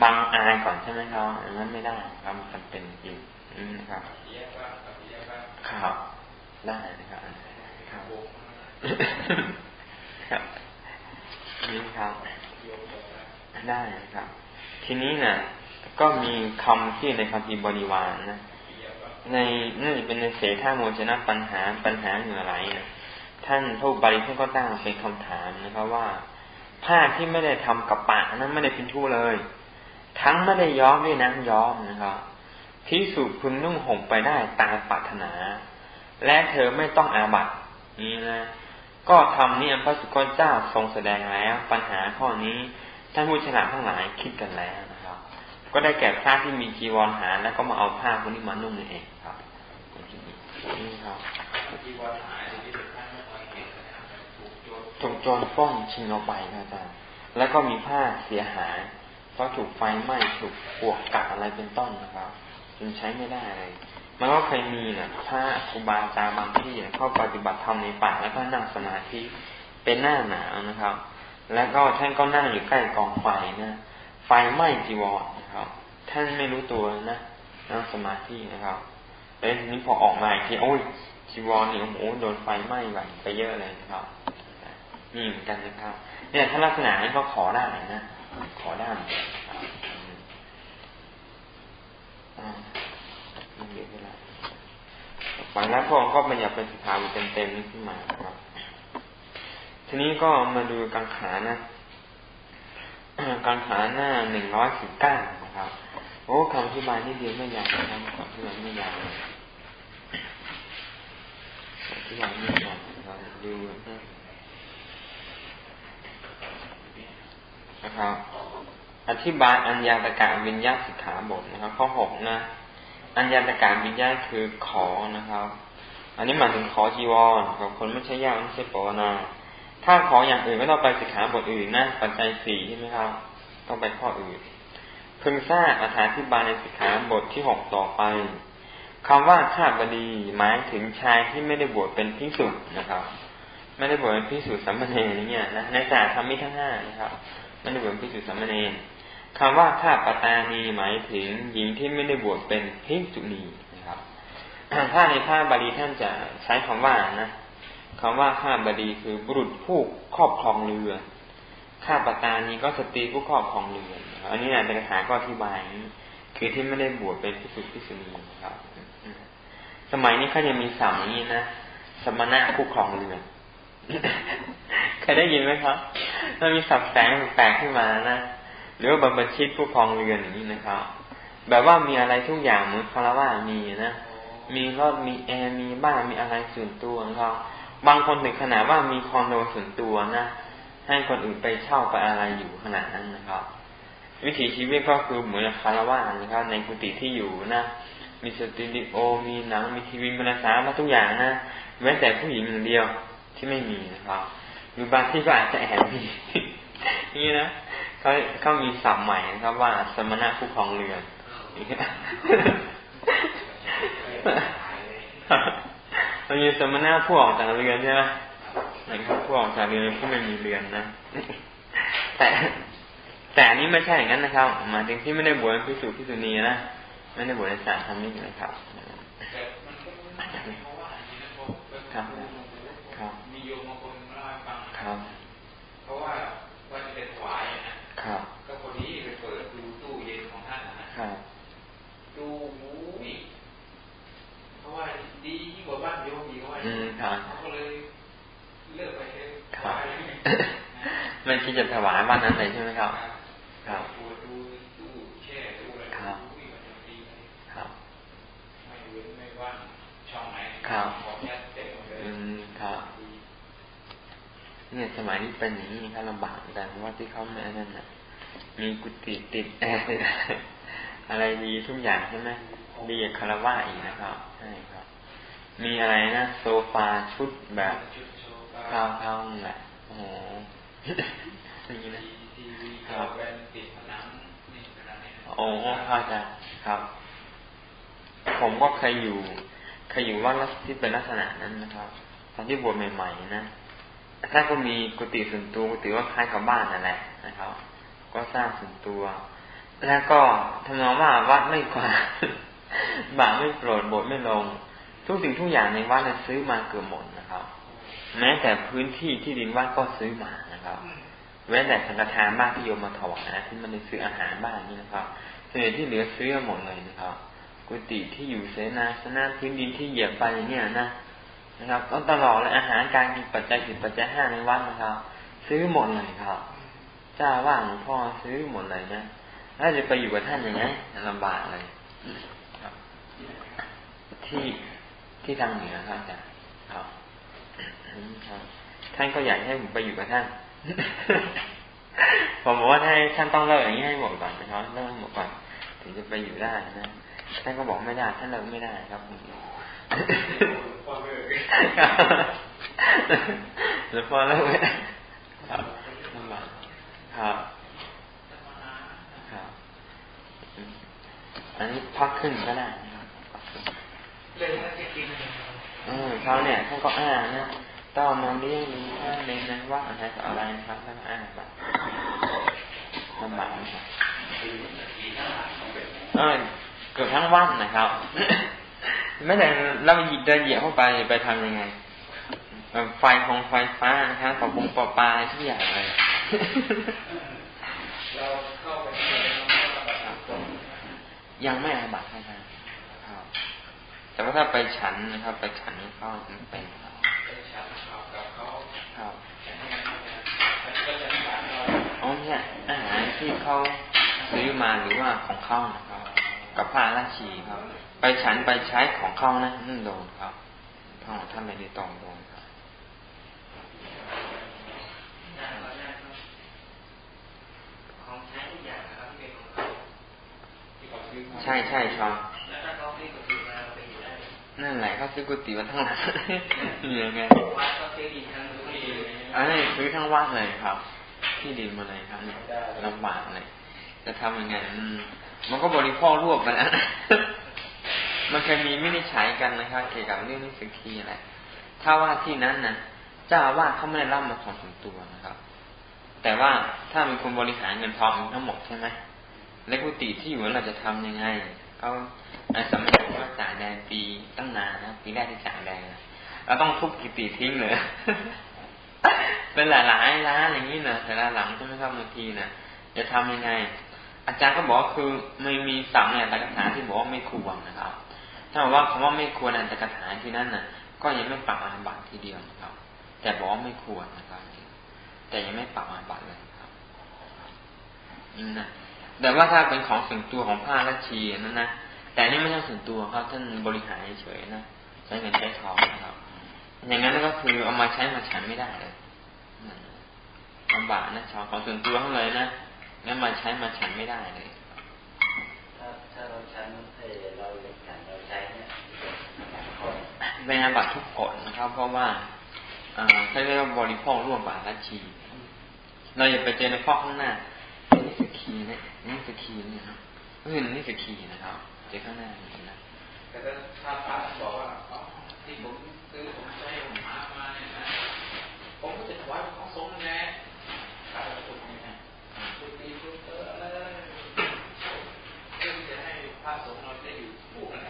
บังอายก่อนใช่ไหมครับอย่างนั้นไม่ได้ครับจำเป็นจริงนะครับครับได้นะครับครับนี่ครับได้ครับ ทีนี้นะ่ะ ก็มีคำที่ในคำพีบริวารนะ ในน่าจะเป็นในเสถาโมชนะปัญหาปัญหาเหนือะไหลนะท่านทูบาลีท่านก็ตั้งเป็นคำถามนะครับว่าผ้าที่ไม่ได้ทำกับปะนั้นไม่ได้เป็นทู่เลย ทั้งไม่ได้ย้อมด้วยน้ำย้อมนะครับที่สุพึงนุ่งห่มไปได้ตามปรารถนา และเธอไม่ต้องอาบัตินี่นะก็ทำนี้พระสุคตเจ้าทรงแสดงแล้ว ปัญหาข้อนี้ท่านผู้ฉลาดทั้งหลายคิดกันแล้วนะครับ ก็ได้แก่ผ้าที่มีจีวรหาแล้วก็มาเอาผ้าคนนี้มานุ่งนี่เอง นี่ครับถูกโจรป้อนชิงเอาไปครับอาจารย์แล้วก็มีผ้าเสียหายเพราะถูกไฟไหม้ถูกปวกกัดอะไรเป็นต้นนะครับจึงใช้ไม่ได้เลยมันก็เคยมีนะผ้าครูบาอาจารย์บางที่เข้าปฏิบัติธรรมในป่าแล้วก็นั่งสมาธิเป็นหน้าหนาวนะครับ แล้วก็ท่านก็นั่งอยู่ใกล้กองไฟนะไฟไหม้จีวรนะครับ ท่านไม่รู้ตัวนะนั่งสมาธินะครับ แล้วทีนี้พอออกมาทีโอ้ยจีวรนี่โอ้โหโดนไฟไหม้ไปไปเยอะเลยนะครับนี่เหมือนกันนะครับ เนี่ยถ้าลักษณะนี้ก็ขอได้นะขอได้อ่าเดี๋ยวเวลาไปแล้วพระองค์ก็บัญญัติเป็นสิทาวิเต็มๆนี้ขึ้นมาครับ ทีนี้ก็มาดูกังขานะกังขาหน้าหนึ่งร้อยสิบเก้านะครับ โอ้คำอธิบายนี่เดียวไม่ยาวนะครับคำอธิบายไม่ยาวอธิบายไม่ยาวเราดูนะครับ อธิบายอัญญาตกะวิญญาสิกขาบทนะครับ ข้อหกนะอัญญาตกะวิญญาคือขอนะครับ อันนี้หมายถึงขอจีวรกับคนไม่ใช่ญาติไม่ใช่ปวนาถ้าขออย่างอื่นไม่ต้องไปสิกขาบทอื่นนะปัจจัยสี่ใช่ไหมครับ ต้องไปข้ออื่น พึงทราบอธิบายในสิกขาบทที่หกต่อไปคำว่าข้าบดีหมายถึงชายที่ไม่ได้บวชเป็นพิสุนะครับ ไม่ได้บวชเป็นพิสุสัมมเนรเนี่ยนะในศาสตร์ธรรมิทั้งห้านะครับไม่ได้บวชเป็นพิสุสัมมเนรคำว่าข้าปตานีหมายถึงหญิงที่ไม่ได้บวชเป็นพิสุณีนะครับ ถ้าในพระบาลีท่านจะใช้คำว่านะคำว่าข้าบดีคือบุรุษผู้ครอบครองเรือข้าปตานีก็สตรีผู้ครอบครองเรือ อันนี้นะในกระถาก็อธิบายคือที่ไม่ได้บวชเป็นพิสุทธิพิสุณีครับ สมัยนี้เขายังมีสามนี้นะสมณะผู้ครองเรือนเคยได้ยินไหมครับมันมีสับแสงแปลกขึ้นมานะหรือว่าบรรพชิตผู้ครองเรือนอย่างนี้นะครับ แบบว่ามีอะไรทุกอย่างเหมือนคารวะมีนะมีรถมีแอร์มีบ้านมีอะไรส่วนตัวนะครับบางคนถึงขนาดว่ามีคอนโดส่วนตัวนะให้คนอื่นไปเช่าไปอะไรอยู่ขนาดนั้นนะครับ วิถีชีวิตก็คือเหมือนคารวะนะครับ ในกุฏิที่อยู่นะ มีสตูดิโอ มีหนัง มีทีวีมีสามาทุกอย่างนะแม้แต่ผู้หญิงอย่างเดียวที่ไม่มีนะครับหรือบางที่ก็อาจจะแอบมีนี่นะเขาเขามีศัพท์ใหม่นะครับว่าสมณะผู้ครองเรือนมันมีสมณะผู้ออกจากเรือนใช่ไหมนะครับผู้ออกจากเรือนผู้ไม่มีเรือนนะ แต่ แต่อันนี้ไม่ใช่อย่างนั้นนะครับหมายถึงที่ไม่ได้บวชพิสูจน์พิสูจนีนะไม่ได้บวชในศาสนาธรรมิกนะครับครับครับมีโยมบางคนเล่าให้ฟังครับ เพราะว่าวันจะเป็นถวายนะครับ ก็คนนี้ไปเปิดดูตู้เย็นของท่านนะครับดูหูยเพราะว่าดียิ่งกว่าบ้านโยมดีกว่าเขาก็เลยเลือกไปเลยถวายไม่คิดจะถวายบ้านนั้นเลยใช่ไหมครับ ครับดูดูแช่ดูอะไรครับครับไม่เว้นไม่ว่างช่องไหนครับของยัดเต็มเลยอืมครับเนี่ยสมัยนี้เป็นอย่างนี้ครับลำบากแต่ว่าที่เขาไม่นั่นน่ะ มีกุฏิติดแอร์อะไรดีทุกอย่างใช่ไหมดีคารวะอีกนะครับใช่ครับ มีอะไรนะโซฟาชุดแบบข้าวข้าวแหละโอ้โหนี่นะครับ โอ้เข้าใจครับ ผมก็เคยอยู่ เคยอยู่ว่าที่เป็นลักษณะนั้นนะครับ ตอนที่บวชใหม่ๆนะถ้าก็มีกุฏิส่วนตัวกุฏิว่าคล้ายกับบ้านนั่นแหละนะครับ ก็สร้างส่วนตัว แล้วก็ทำนองว่าวัดไม่กว่าบาไม่โปรดบทไม่ลง ทุกสิ่งทุกอย่างในวัดนี่ยซื้อมาเกือบหมดนะครับ แม้แต่พื้นที่ที่ดินวัดก็ซื้อมานะครับเว้แต่สังฆทานบ้างที่โยมมาถวายนะที่มันได้ซื้ออาหารบ้างนี่นะครับ ส่วนใหญ่ที่เหลือซื้อหมดเลยนะครับกุฏิที่อยู่เสนาสนะพื้นดินที่เหยียบไปเนี่ยนะนะครับต้องตลอดเลยอาหารการกินปัจจัยสิบปัจจัยห้าในวัดนะครับ ซื้อหมดเลยครับ เจ้าว่างหลวงพ่อซื้อหมดเลยนะถ้าจะไปอยู่กับท่านอย่างไงลำบากเลยที่ที่ทางเหนือครับอาจารย์ครับท่านก็อยากให้ผมไปอยู่กับท่าน ผมบอกว่าถ้าท่านต้องเลิกอย่างนี้ให้หมดก่อนนะครับเลิกหมดก่อน ถึงจะไปอยู่ได้นะท่านก็บอกไม่ได้ท่านเลิกไม่ได้ครับหรือพอเลิกไม่ได้ครับครับครับอันนี้พักขึ้นก็ได้นะครับเออเขาเนี่ยท่านก็อ้างนะต้องมาเลี้ยงดูท่านในนั้นว่าอะไรต่ออะไรนะครับท่านอ้างแบบลำบากนะครับ เออเกือบทั้งวันนะครับไม่แต่เราหยิบเดินเหยียบเข้าไปไปทำยังไงไฟของไฟฟ้านะครับของปงปอปลาทุกอย่างเลยเราเข้าไปยังไม่อาบัตนะครับแต่ว่าถ้าไปฉันนะครับ ไปฉันก็เป็นครับอ๋อเนี่ยอาหารที่เขาซื้อมาหรือว่าของเขานะครับ กับพระราชีครับ ไปฉันไปใช้ของเขานะนั่นโดนครับท่านท่านไม่ได้ตองโดนครับของใช้ทุกอย่างนะครับที่เป็นของเขาที่เขาซื้อใช่ใช่ครับแล้วถ้าเขาซื้อกุฏิมาไปอยู่ได้นั่นแหละเขาซื้อกุฏิมาทั้งหลังยังไงวัดก็ซื้อดินทั้งที่อันนี้ซื้อทั้งวัดเลยครับ ที่ดินมาเลยครับเนี่ยลำบากเลย จะทำยังไงมันก็บริโภครวบไปแล้วมันเคยมีวินิจฉัยกันนะครับเกี่ยวกับเรื่องนิสกีแหละถ้าว่าที่นั้นนะเจ้าว่าเขาไม่ได้รับมาของส่วนตัวนะครับ แต่ว่าถ้ามีคนบริหารเงินทองทั้งหมดใช่ไหมและกุฏิที่อยู่เราจะทำยังไงเขาในสมัยว่าจ่ายแดงปีตั้งนานนะปีแรกที่จ่ายแดงเราต้องทุบกิติทิ้งเลยเป็นหลายหลายร้านอย่างนี้นะแต่ละหลังใช่ไหมครับบางทีนะจะทำยังไง อาจารย์ก็บอกคือไม่มีสามเนี่ยตกถาที่บอกว่าไม่ควรนะครับ ถ้าบอกว่าคำว่าไม่ควรอันตกถาที่นั่นน่ะ ก็ยังไม่ปรับอาบัตทีเดียวนะครับ แต่บอกว่าไม่ควรนะครับ แต่ยังไม่ปรับอาบัตเลยครับนี่นะแต่ว่าถ้าเป็นของส่วนตัวของผ้าละชีนั่นนะแต่นี่ไม่ใช่ส่วนตัวครับท่านบริหารเฉยนะใช้เงินใช้ทองนะครับอย่างนั้นก็คือเอามาใช้มาฉันไม่ได้เลยลำบากนะชาวของส่วนตัวทั้งเลยนะ งั้นมาใช้มาฉันไม่ได้เลยถ้าถ้าเราฉันเออเราฉันเราใช้เนี่ยเป็นอาบัตทุกกฎนะครับ เพราะว่าอ่าใช้เรียกว่าบริโภคร่วมบาลัชี เราอย่าไปเจอในข้อข้างหน้านี่สกีนะนี่สกีนี่นะก็คือนี่สกีนะครับเจอข้างหน้านะแต่ถ้าพระบอกว่าที่ผมซื้อผมใช้ผมหามาเนี่ยนะผมก็จะถวายของสงฆ์แน่ถ้าเราพูดนี่นะพูดดีพูดเออเพื่อจะให้พระสงฆ์เราได้อยู่คู่กัน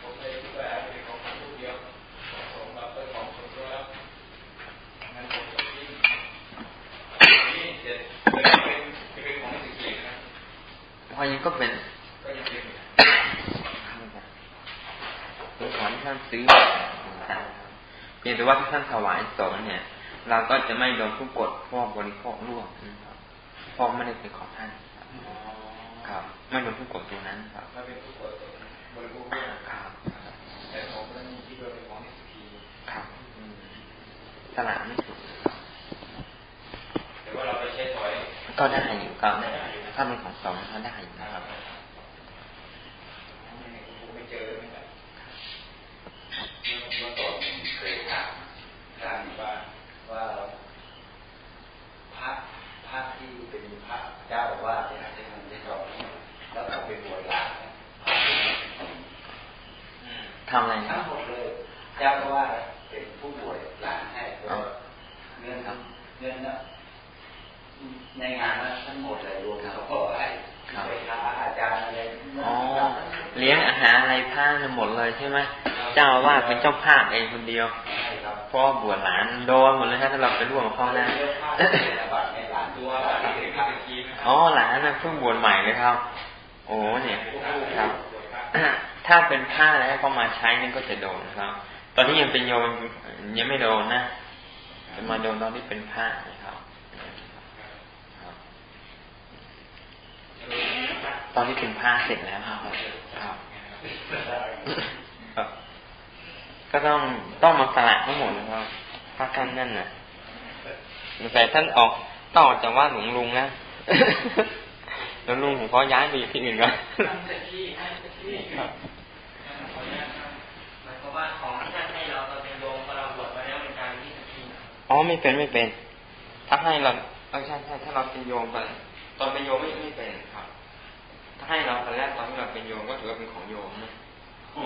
ผมเลยคิดว่าเป็นของคนเดียวของสงฆ์เราเป็นของส่วนตัวแล้วงั้นผมก็ทิ้งนี่จะเป็นจะเป็นของสิ่งเดียวนะ พอยังก็เป็นก็ยังเป็นเป็นของที่ท่านซื้อเพียงแต่ว่าที่ท่านถวายสงเนี่ย เราก็จะไม่โดนผู้กดพวกบริโภคร่วมเพราะไม่ได้เป็นของท่านครับ ไม่โดนผู้กดตัวนั้นครับไม่เป็นผู้กดบริโภคร่วมครับแต่ของนั้นที่เราเป็นของนิสกีครับสลามไม่ถูกแต่ว่าเราไปใช้ถอยก็ได้อยู่ก็ ถ้าเป็นของสองก็ได้อยู่นะครับไม่เจอเมื่อก่อนเคยถามถามว่าว่าพระพระที่เป็นพระเจ้าว่าที่อาจจะทำได้สองแล้วเอาไปบวชหลานทำอะไรทั้งหมดเลย เจ้าว่าเป็นผู้บวชหลานให้เงินเงินในงานนั้นทั้งหมดเลยรวมเขาก็ให้ไปค้าอาจารย์อะไรอ๋อเลี้ยงอาหารอะไรผ้าหมดเลยใช่ไหม เป็นเจ้าภาพเองคนเดียวพ่อบวชหลานโดนหมดเลยถ้าเราไปร่วมกับเขานะอ๋อหลานนะเพิ่งบวชใหม่เลยครับ โอ้เนี่ยครับถ้าเป็นผ้าแล้วเขามาใช้นี่ก็จะโดนครับ ตอนนี้ยังเป็นโยมยังไม่โดนนะจะมาโดนตอนที่เป็นผ้านะครับตอนที่เป็นผ้าเสร็จแล้วครับครับ ก็ต้องต้องมาสละทั้งหมดนะครับพระท่านนั่นน่ะแต่ท่านออกต่อจากว่าหลวงลุงนะหลวงลุงผมขอย้ายไปที่อื่นก่อนอ๋อไม่เป็นไม่เป็น ถ้าให้เราเออใช่ใช่ถ้าเราเป็นโยมไปตอนเป็นโยมไม่ไม่เป็นครับ ถ้าให้เราตอนแรกตอนที่เราเป็นโยมก็ถือว่าเป็นของโยมนะ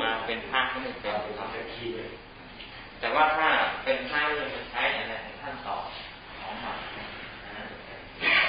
มาเป็นภาคก็ไม่เป็นทำได้ดีเลยแต่ว่าถ้าเป็นภาคเรื่องมันใช้อะไรในขั้นต่อของมันนะ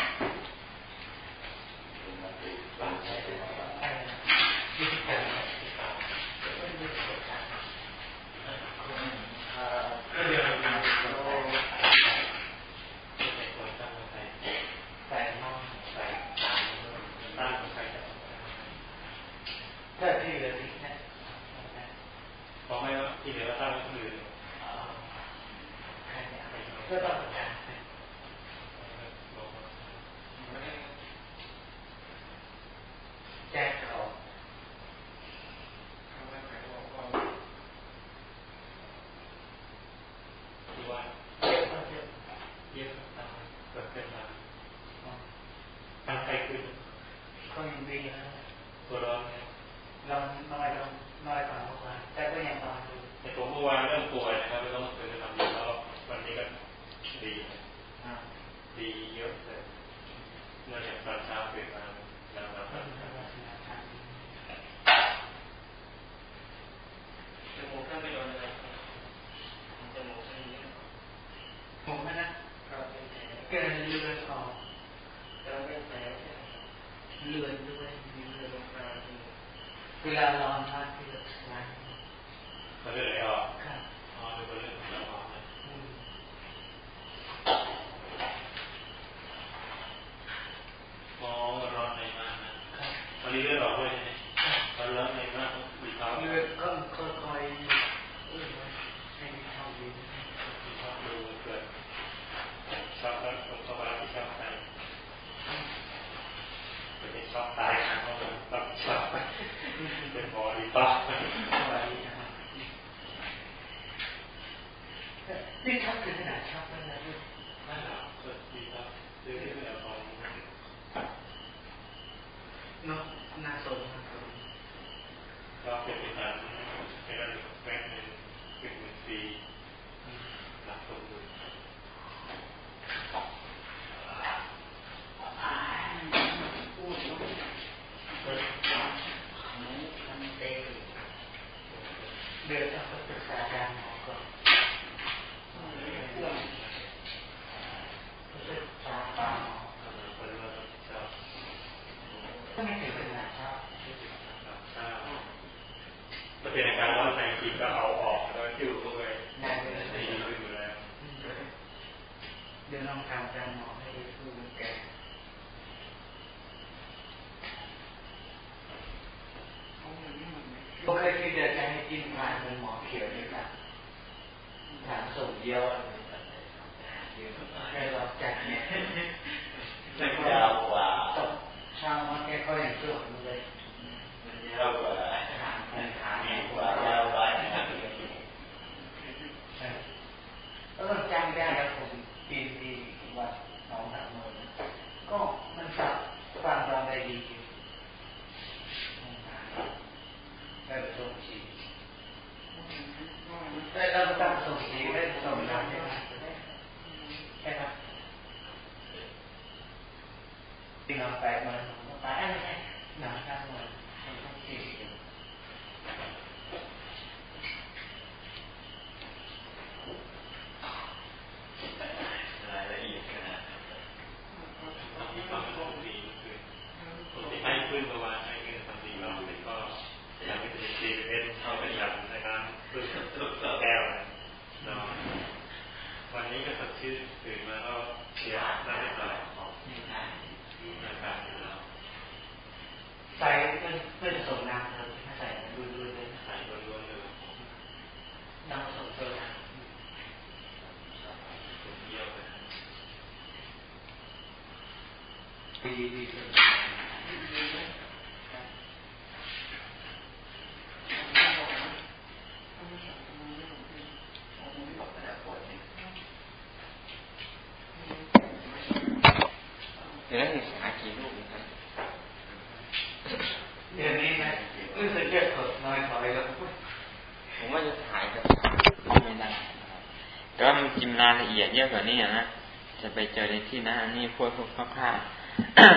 ที่นะนี่พวกพวกพลา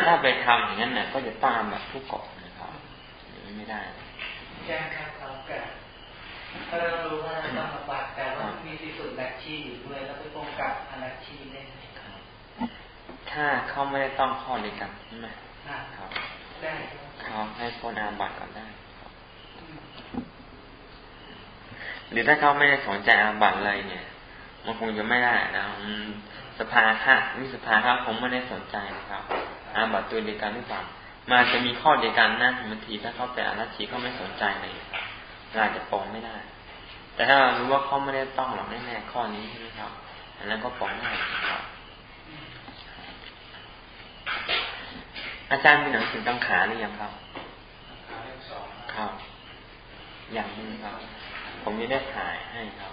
ถ้าไปทำอย่างนั้นน่ะ ก็จะตามแบบทุกเกาะนะครับไม่ได้แจ้ครับสองกับถ้าเรารู้ว่าเราต้องบัติแต่ว่ามีสิ่สุดลักชีอยู่ด้วยแล้วไปป้องกับอนักชีได้ไหมถ้าเขาไม่ได้ต้องข้อในกรรมใช่ไหมครับได้ครับให้คนอาบัติก่อนได้หรือถ้าเขาไม่ได้สนใจอาบัติอะไเนี่ย มันคงจะไม่ได้นะ สภาหะวิสภาครับผมไม่ได้สนใจนะครับ อาบัตตุวเดียกันหรือเปล่ามาจะมีข้อเดียวกันนะบางทีถ้าเขาไปอารัชีเขาไม่สนใจเลยอาจจะปองไม่ได้ แต่ถ้าเรารู้ว่าเขาไม่ได้ต้องหรอกแน่ๆข้อนี้ใช่ไหมครับ อันนั้นก็ปองได้ครับ อาจารย์มีหนังสือตังขาหรือยังครับขาเล็กสองครับ อย่างนึงครับ ผมจะได้ถ่ายให้ครับ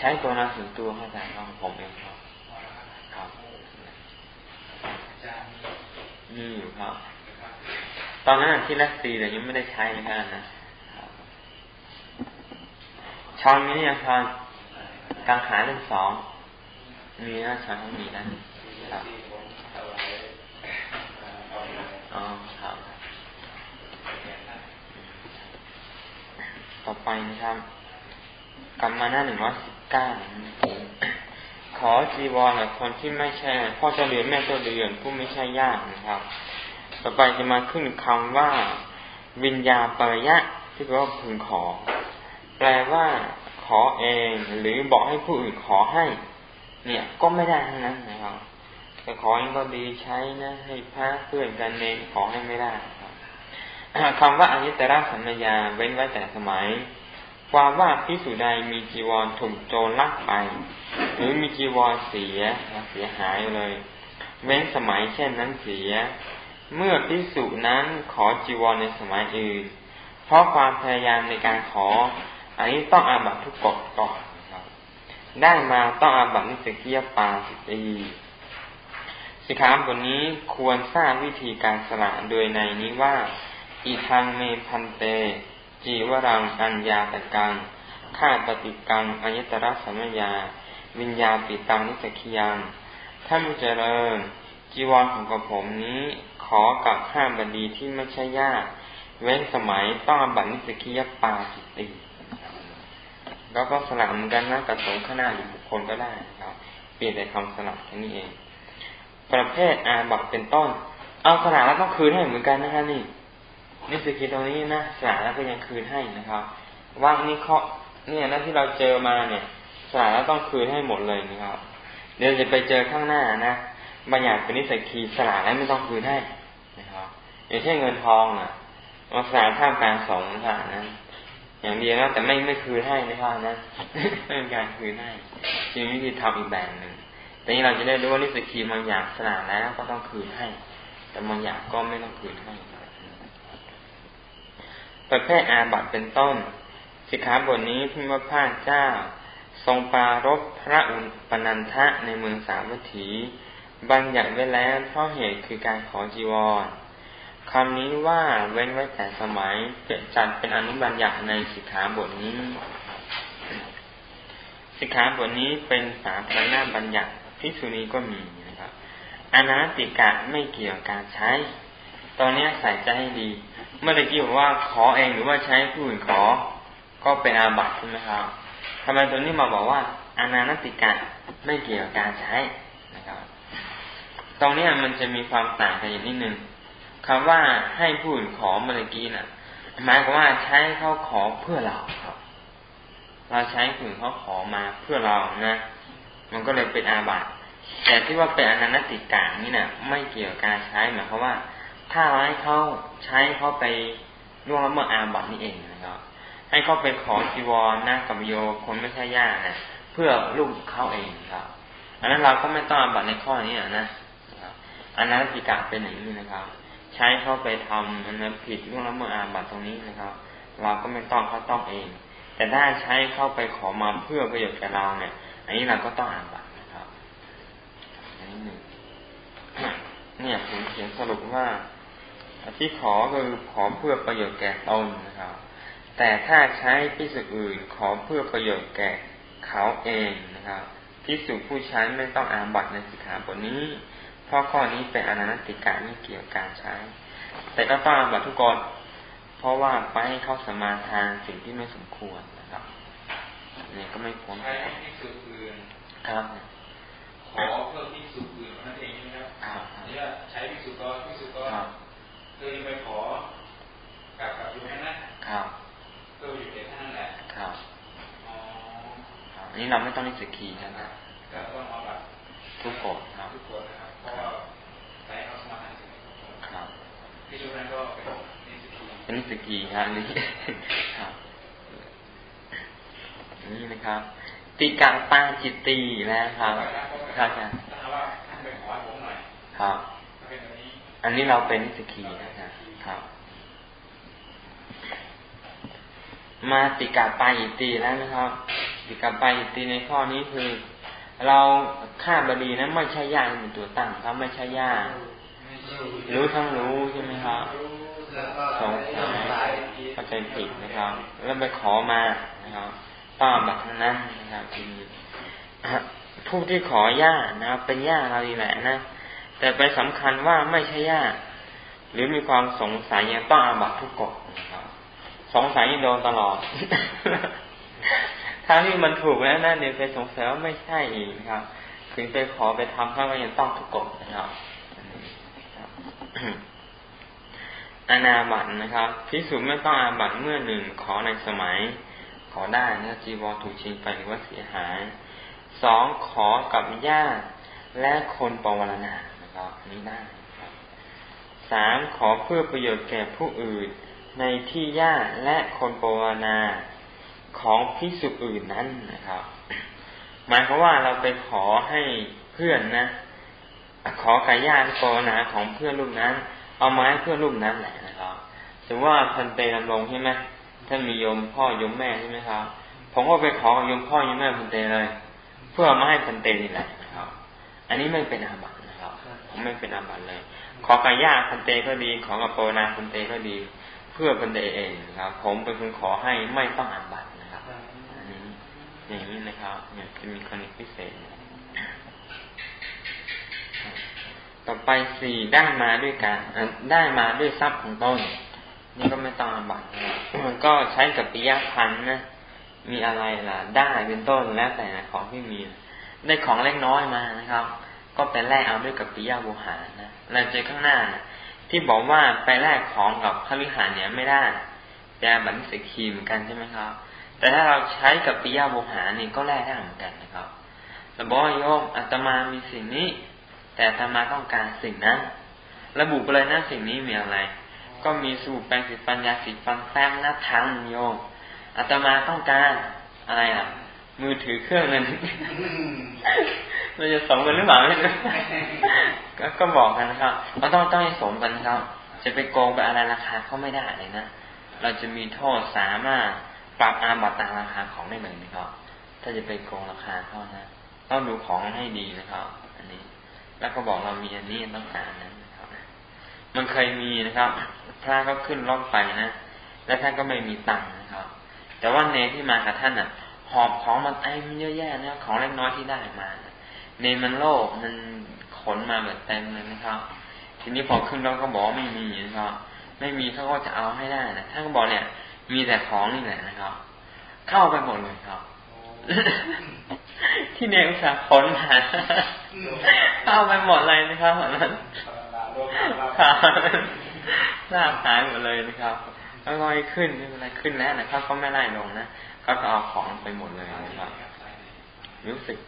ใช้ตัวนาส่วนตัวครับอาจารย์ของผมเองครับครับมีอยู่ครับ ตอนนั้นที่รัสเซียยังไม่ได้ใช้นะครับนะช่องนี้ยังพรักังขาเรื่องสองมีนะช้อนต้องมีนะครับอ๋อครับ ต่อไปนะครับ กลับมาหน้าหนึ่งร้อยสิบเก้าขอจีวรกับคนที่ไม่ใช่พ่อเจ้าเรือนแม่เจ้าเรือนผู้ไม่ใช่ญาตินะครับ ต่อไปจะมาขึ้นคำว่า วิญญาปรยะ ที่แปลว่าพึงขอ แปลว่า ขอเองหรือบอกให้ผู้อื่นขอให้ เนี่ยก็ไม่ได้ทั้งนั้นนะครับแต่ขอเองก็ดีใช้นะให้พระเพื่อนกันเองขอให้ไม่ได้ครับคำว่าอายุตระสัญญาเว้นไว้แต่สมัย ความว่าพิสุใดมีจีวรถูกโจรลักไป หรือมีจีวรเสียเสียหายเลย เว้นสมัยเช่นนั้นเสีย เมื่อพิสุนั้นขอจีวรในสมัยอื่น เพราะความพยายามในการขอ อันนี้ต้องอาบัตทุกกฎก่อนครับได้มาต้องอาบัตนิสกิยปาสิตีสิขาบทนี้ควรทราบวิธีการสละโดยในนี้ว่า อีทางเมพันเต จีวรังอัญญาตกังข้าปฏิกังอายตระสัมยา วิญญาปิตังนิสกิยังท่านเจริญ จีวรของกระผมนี้ขอกับข้าบดีที่ไม่ใช่ญาติเว้นสมัยต้องบัตนิสกิยปาสิตติแล้วก็สลับเหมือนกันนะกับสงขนาหรือบุคคลก็ได้ครับ เปลี่ยนแต่คำสลับแค่นี้เอง ประเภทอาบัตเป็นต้น เอาสลับแล้วต้องคืนให้เหมือนกันนะฮะนี่ นี่สกิตรงนี้นะสละแล้วก็ยังคืนให้นะครับว่างนี่เคาะเนี่ยนะที่เราเจอมาเนี่ยสละแล้วต้องคืนให้หมดเลยนะครับ เดี๋ยวจะไปเจอข้างหน้านะบางอย่างเป็นนิสัยคีสละแล้วไม่ต้องคืนให้นะครับอย่างเช่นเงินทองอะมาสละท่ามกลางสองนะครับนอย่างเดียวนะแต่ไม่ไม่คืนให้นะครับนะไม่เป็นการคืนให้จึงวิธีทำอีกแบบหนึ่งแต่นี้เราจะได้รู้ว่านิสัยคีบางอย่างสละแล้วก็ต้องคืนให้ แต่บางอย่างก็ไม่ต้องคืนให้ ประเภทอาบัตเป็นต้น สิกขาบทนี้พิมพ์พระเจ้า ทรงปารบพระอุปนันทะในเมืองสาวัตถี บัญญัติไว้แล้วเพราะเหตุคือการขอจีวรคำนี้ว่าเว้นไว้แต่สมัยจะจัดเป็นอนุบัญญัติในสิกขาบทนี้ สิกขาบทนี้เป็นสาธารณบัญญัติพิสุนีก็มีนะครับอนาติกะไม่เกี่ยวกับการใช้ ตอนนี้ใส่ใจให้ดี เมื่อกี้บอกว่าขอเองหรือว่าใช้ผู้อื่นขอ ก็เป็นอาบัติใช่ไหมครับทำไมตัวนี้มาบอกว่าอานานติกะไม่เกี่ยวกับการใช้นะครับ ตรงนี้มันจะมีความต่างกันอย่างนิดนึงคำว่าให้ผู้อื่นขอเมื่อกี้น่ะ หมายความว่าใช้เขาขอเพื่อเราครับ เราใช้ผู้อื่นเขาขอมาเพื่อเรานะ มันก็เลยเป็นอาบัติแต่ที่ว่าเป็นอนันติกานี่นะ่ะ ไม่เกี่ยวกับการใช้หมายความว่า ถ้าเราให้เขาใช้เขาไปล่วงละเมิดอาบัตินี่เองนะครับ ให้เขาไปขอจีวรนะกับโยคนไม่ใช่ญาตินะเพื่อลูกเขาเองครับ อันนั้นเราก็ไม่ต้องอาบัติในข้อนี้นะอันนั้นปิกาเป็นอย่างนี้นะครับ ใช้เขาไปทำอันนั้นผิดล่วงละเมิดอาบัติตรงนี้นะครับ เราก็ไม่ต้องเขาต้องเอง แต่ถ้าใช้เข้าไปขอมาเพื่อประโยชน์แก่เราเนี่ย อันนี้เราก็ต้องอาบัตินะครับ อันนี้หนึ่งเนี่ยผมเขียนสรุปว่า ที่ขอคือขอเพื่อประโยชน์แก่ตนนะครับ แต่ถ้าใช้พิสุอื่นขอเพื่อประโยชน์แก่เขาเองนะครับพิสุผู้ใช้ไม่ต้องอาบัตในสิกขาบทนี้เพราะข้อนี้เป็นอนันติกาไม่เกี่ยวกับการใช้ แต่ก็ต้องอาบัตทุกคนเพราะว่าไปให้เขาสมาทานสิ่งที่ไม่สมควรนะครับนี่ก็ไม่พ้นใช้พิสุอื่นครับขอเพื่อพิสุอื่นนั่นเองใช่ไหมครับครับนี่ใช้พิสุก็พิสุก็ คือไปขอกับกับอยู่แค่นั้นครับก็อยู่แค่นั้นแหละครับอ๋ออันนี้เราไม่ต้องนิสกีใช่ไหมก็ต้องเอาแบบทุกกฎครับทุกกฎนะครับเพราะว่าใช้เขาสมาธิครับที่ช่วงนั้นก็เป็นนิสกีเป็นนิสกีครับนี่ครับนี่นะครับติกาปาจิตตีแล้วครับครับอาจารย์ครับ อันนี้เราเป็นนิสกีนะครับ มาติกาปายตีแล้วนะครับ ติกาปายตีในข้อนี้คือ เราฆ่าบดีนั้นไม่ใช่ญาติเป็นตัวตั้งครับไม่ใช่ญาติรู้ทั้งรู้ใช่ไหมครับสงสัยเข้าใจผิดนะครับ แล้วไปขอมานะครับต้อแบบนั้นนะครับทีนี้ผู้ที่ขอญาตินะครับเป็นญาติเราดีแหละนะ แต่ไปสำคัญว่าไม่ใช่ญาติหรือมีความสงสัยยังต้องอาบัตทุกกฎนะครับ สงสัยยังโดนตลอดถ้าที่มันถูกแล้วนั่เนี่ยไปสงสัยว่าไม่ใช่อีกครับถึงไปขอไปทำถ้าก็ยังต้องทุกกฎนะครับอนาบัตนะครับพิสูจน์ไม่ต้องอาบัตเมื่อหนึ่งขอในสมัย ขอได้นะจีวรถูกชิงไปหรือว่าเสียหายสองขอกับญาติและคนปวารณา ครับนี้ได้สามขอเพื่อประโยชน์แก่ผู้อื่น ในที่ญาติและคนปวารณาของพิสุอื่นนั้นนะครับ หมายความว่าเราไปขอให้เพื่อนนะ ขอกายญาติปวารณาของเพื่อนรูปนั้น เอามาให้เพื่อนรูปนั้นแหละนะครับสมมติว่าพันเตดำรงใช่ไหมท่านมีโยมพ่อโยมแม่ใช่ไหมครับผมก็ไปขอโยมพ่อโยมแม่พันเตเลย เพื่อมาให้พันเตนี่แหละนะครับ อันนี้ไม่เป็นอาบัตินะ ไม่เป็นอาบัติเลย ขอกายาพันเตก็ดี ขอกับโปนาพันเตก็ดี เพื่อพันเตเองนะครับ ผมเป็นคนขอให้ไม่ต้องอาบัตรนะครับอันนี้อย่างนี้นะครับเนี่ยจะมีคณิตพิเศษ ต่อไปสี่ได้มาด้วยการได้มาด้วยทรัพย์ของต้น นี่ก็ไม่ต้องอาบัตมันก็ใช้กับปิยพันธ์นะมีอะไรล่ะ ได้เป็นต้นแล้วแต่ของที่มี ได้ของเล็กน้อยมานะครับ ก็ไปแลกเอาด้วยกับปิยาบุหานะเราเจอข้างหน้านะที่บอกว่าไปแลกของกับคฤหาเนี่ยไม่ได้แปลบันสกีเหมือนกันใช่ไหมครับ แต่ถ้าเราใช้กับปิยาบุหานี่ก็แลกได้เหมือนกันนะครับเราบอกว่าโยมอาตมามีสิ่งนี้ แต่อาตมาต้องการสิ่งนั้น ระบุไปเลยนะสิ่งนี้มีอะไร ก็มีสูบแปรงสีฟันยาสีฟันแต้มหน้าทั้งโยมอาตมาต้องการอะไรอะ มือถือเครื่องนึงเราจะสมกันหรือเปล่าไม่รู้ก็บอกกันนะครับเราต้องต้องให้สมกันครับ จะไปโกงไปอะไรราคาเขาไม่ได้เลยนะเราจะมีโทษสามารถปรับอาบัตตามราคาของได้เลยนะครับถ้าจะไปโกงราคาเขานะต้องดูของให้ดีนะครับ อันนี้ แล้วก็บอกเรามีอันนี้ต้องการนั้นนะครับมันเคยมีนะครับ พระก็ขึ้นล่องไปนะแล้วท่านก็ไม่มีตังค์นะครับ แต่ว่าเนที่มากับท่านอะ หอบของมันไอ้มันเยอะแยะนะของเล็กน้อยที่ได้มาเนมันโลกมันขนมาแบบเต็มเลยนะครับ ทีนี้พอขึ้นเราก็บอกไม่มีนะครับไม่มีเขาก็จะเอาให้ได้นะท่านก็บอกเนี่ย มีแต่ของนี่แหละนะครับ เข้าไปหมดเลยครับที่เนอุตสาห์ขนหาเข้าไปหมดเลยนะครับเหมือนนั้นครับลาบหายหมดเลยนะครับแล้วก็ขึ้นไม่เป็นไรขึ้นแล้วนะครับก็ไม่ไล่ลงนะ เขาก็เอาของไปหมดเลยนะครับรู้สึก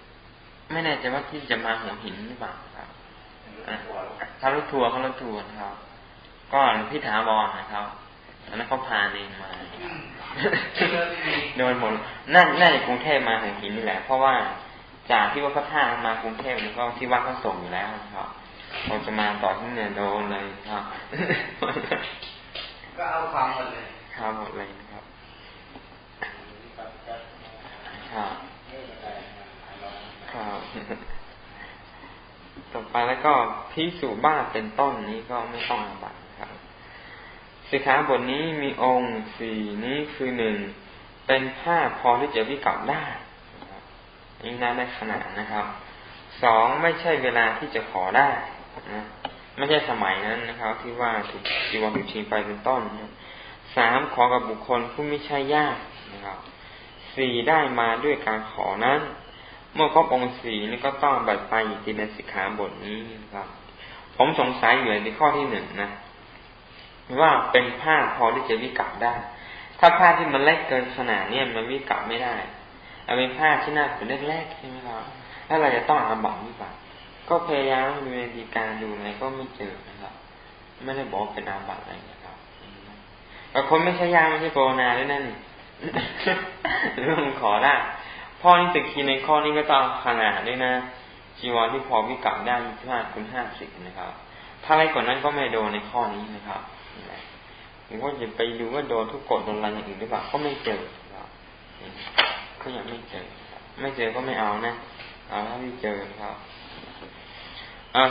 ไม่แน่ใจว่าที่จะมาหัวหินหรือเปล่าครับถ้ารถทัวร์เขารถทัวร์นะครับ ก็พี่ถาบอลนะครับอันนั้นเขาพาเองมาโดนหมดน่าน่าจะกรุงเทพมาหัวหินนี่แหละ เพราะว่าจากที่ว่าพระท่ามากรุงเทพนี่ก็ที่วัดเขาส่งอยู่แล้วครับเราจะมาต่อที่เนี่ยโดนเลยครับ ก็เอาความหมดเลยครับหมดเลยนะ ครับครับต่อไปแล้วก็พิสูบ้าเป็นต้นนี้ก็ไม่ต้องอาบัตครับสิขาบทนี้มีองค์สี่นี้คือหนึ่งเป็นผ้าพอที่จะวิกลับได้นี่น่าได้ขนาดนะครับสองไม่ใช่เวลาที่จะขอได้นะไม่ใช่สมัยนั้นนะครับ ที่ว่าถูกจีวรถูกชิงไปเป็นต้นสามขอกับบุคคลผู้ไม่ใช่ญาตินะครับ สี่ได้มาด้วยการขอนั้น เมื่อครบองค์สีนี่ก็ต้องบัตรไปอีกทีในสิกขาบทนี้ครับ ผมสงสัยอยู่ในข้อที่หนึ่งนะ ว่าเป็นผ้าพอที่จะวิกัดได้ ถ้าผ้าที่มันเล็กเกินขนาดเนี้มันวิกัดไม่ได้เอาเป็นผ้าที่หน้าเป็นเล็กๆใช่ไหมครับถ้าเราจะต้องอาบัตวิบัตก็พยายามดูในดีการดูอะไรก็ไม่เจอนะครับไม่ได้บอกเป็นอาบัตอะไรนะครับแต่คนไม่ใช่ยาไม่ใช่โปรนาด้วยนั่น เรื่องขอได้พ่อนี่ตึกคีในข้อนี้ก็ต้องขนาดด้วยนะจีวรที่พอวิกัดได้ยี่ห้าคูณห้าสิบนะครับ ถ้าอะไรกว่านั้นก็ไม่โดนในข้อนี้นะครับหรือว่าจะไปดูว่าโดนทุกกฎโดนอะไรอย่างอื่นหรือเปล่าก็ไม่เจอครับก็ยังไม่เจอ ไม่เจอก็ไม่เอานะเอาถ้าที่เจอครับ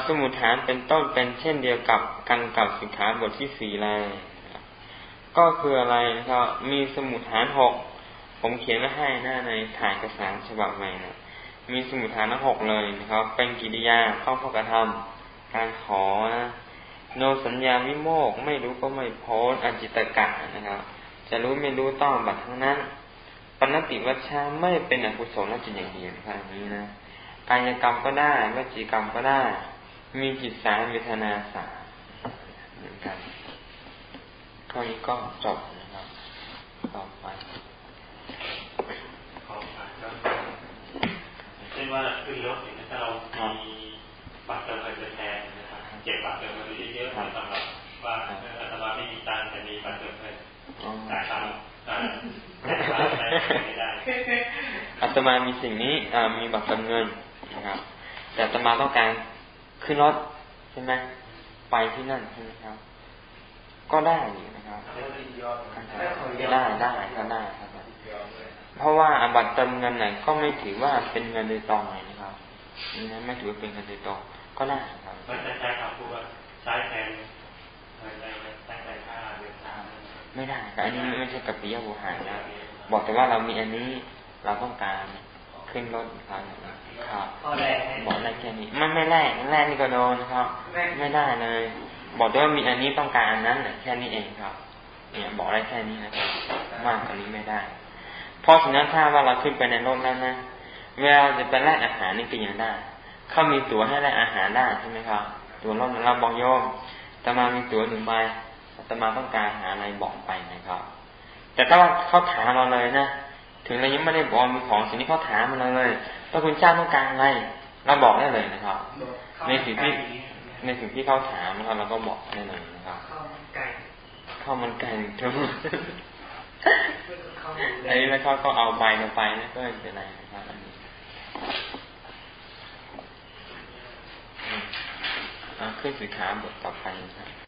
สมุทฐานเป็นต้นเป็นเช่นเดียวกับกันกับสิกขาบทที่สี่เลย ก็คืออะไรนะครับมีสมุทฐานหกผมเขียนไว้ให้หน้าในถ่ายเอกสารฉบับใหม่นะมีสมุทฐานหกเลยนะครับ เป็นกิริยาเข้าพกธรรมการขอนะโนสัญญาวิโมกไม่รู้ก็ไม่โพสอจิตกะนะครับ จะรู้ไม่รู้ต้องบัตรทั้งนั้นปณติวัชชาไม่เป็นอกุศลจิตอย่างเดียวครับนี้นะกายกรรมก็ได้วจีกรรมก็ได้ มีจิตสามเวทนาสามเหมือนกัน ข้อนี้ก็จบนะครับ ต่อไปขอผ่านก็เช่นว่าขึ้นรถเนี่ยถ้าเรามีบัตรเติมเงินแทนนะครับเก็บบัตรเติมเงินเยอะๆสำหรับว่าอาตมาไม่มีตังค์แต่มีบัตรเติมเงินจ่ายตังค์อาตมามีสิ่งนี้มีบัตรเติมเงินนะครับ แต่อาตมาต้องการขึ้นรถใช่ไหมไปที่นั่นใช่ไหมครับ ก็ได้นะ ได้ได้ก็ได้ครับ เพราะว่าอบัตรเติมเงินไหนก็ไม่ถือว่าเป็นเงินโดยตรงเลยนะครับนี่นะไม่ถือเป็นเงินโดยตรงก็ได้ครับไม่ใช้คำพูดว่าใช้แทนเงินในตั้งใจค่าเดินทางไม่ได้อันนี้ไม่ใช่กับปิยบุหารนะบอกแต่ว่าเรามีอันนี้เราต้องการขึ้นรถครับครับบอกได้แค่นี้ไม่ไม่แรกแรกนี่ก็โดนครับ ไม่ได้เลย บอกด้วยว่ามีอันนี้ต้องการอันนั้นแค่นี้เองครับ เนี่ยบอกได้แค่นี้นะครับมากกว่านี้ไม่ได้ เพราะฉะนั้นถ้าว่าเราขึ้นไปในรถแล้วนะเวลาจะไปแลกอาหารนี่ก็ยังได้เขามีตั๋วให้แลกอาหารได้ใช่ไหมครับ ตั๋วรถเราบอกโยมตมามีตั๋วหนึ่งใบตมาต้องการหาอะไรบอกไปนะครับ แต่ถ้าว่าเขาถามเราเลยนะถึงเรายังไม่ได้บอกมีของสิ่งที่เขาถามมาเลยว่าคุณเจ้าต้องการอะไรเราบอกได้เลยนะครับ ในสิ่งที่ ในสิ่งที่เขาถามนะครับเราก็บอกได้เลยนะครับข้าวมันไก่ข้าวมันไก่ทุกอันนี้แล้วเขาก็เอาใบมาไปนะก็ไม่เป็นไรนะครับอันนี้ขึ้นสีขาบทต่อไปนะครับ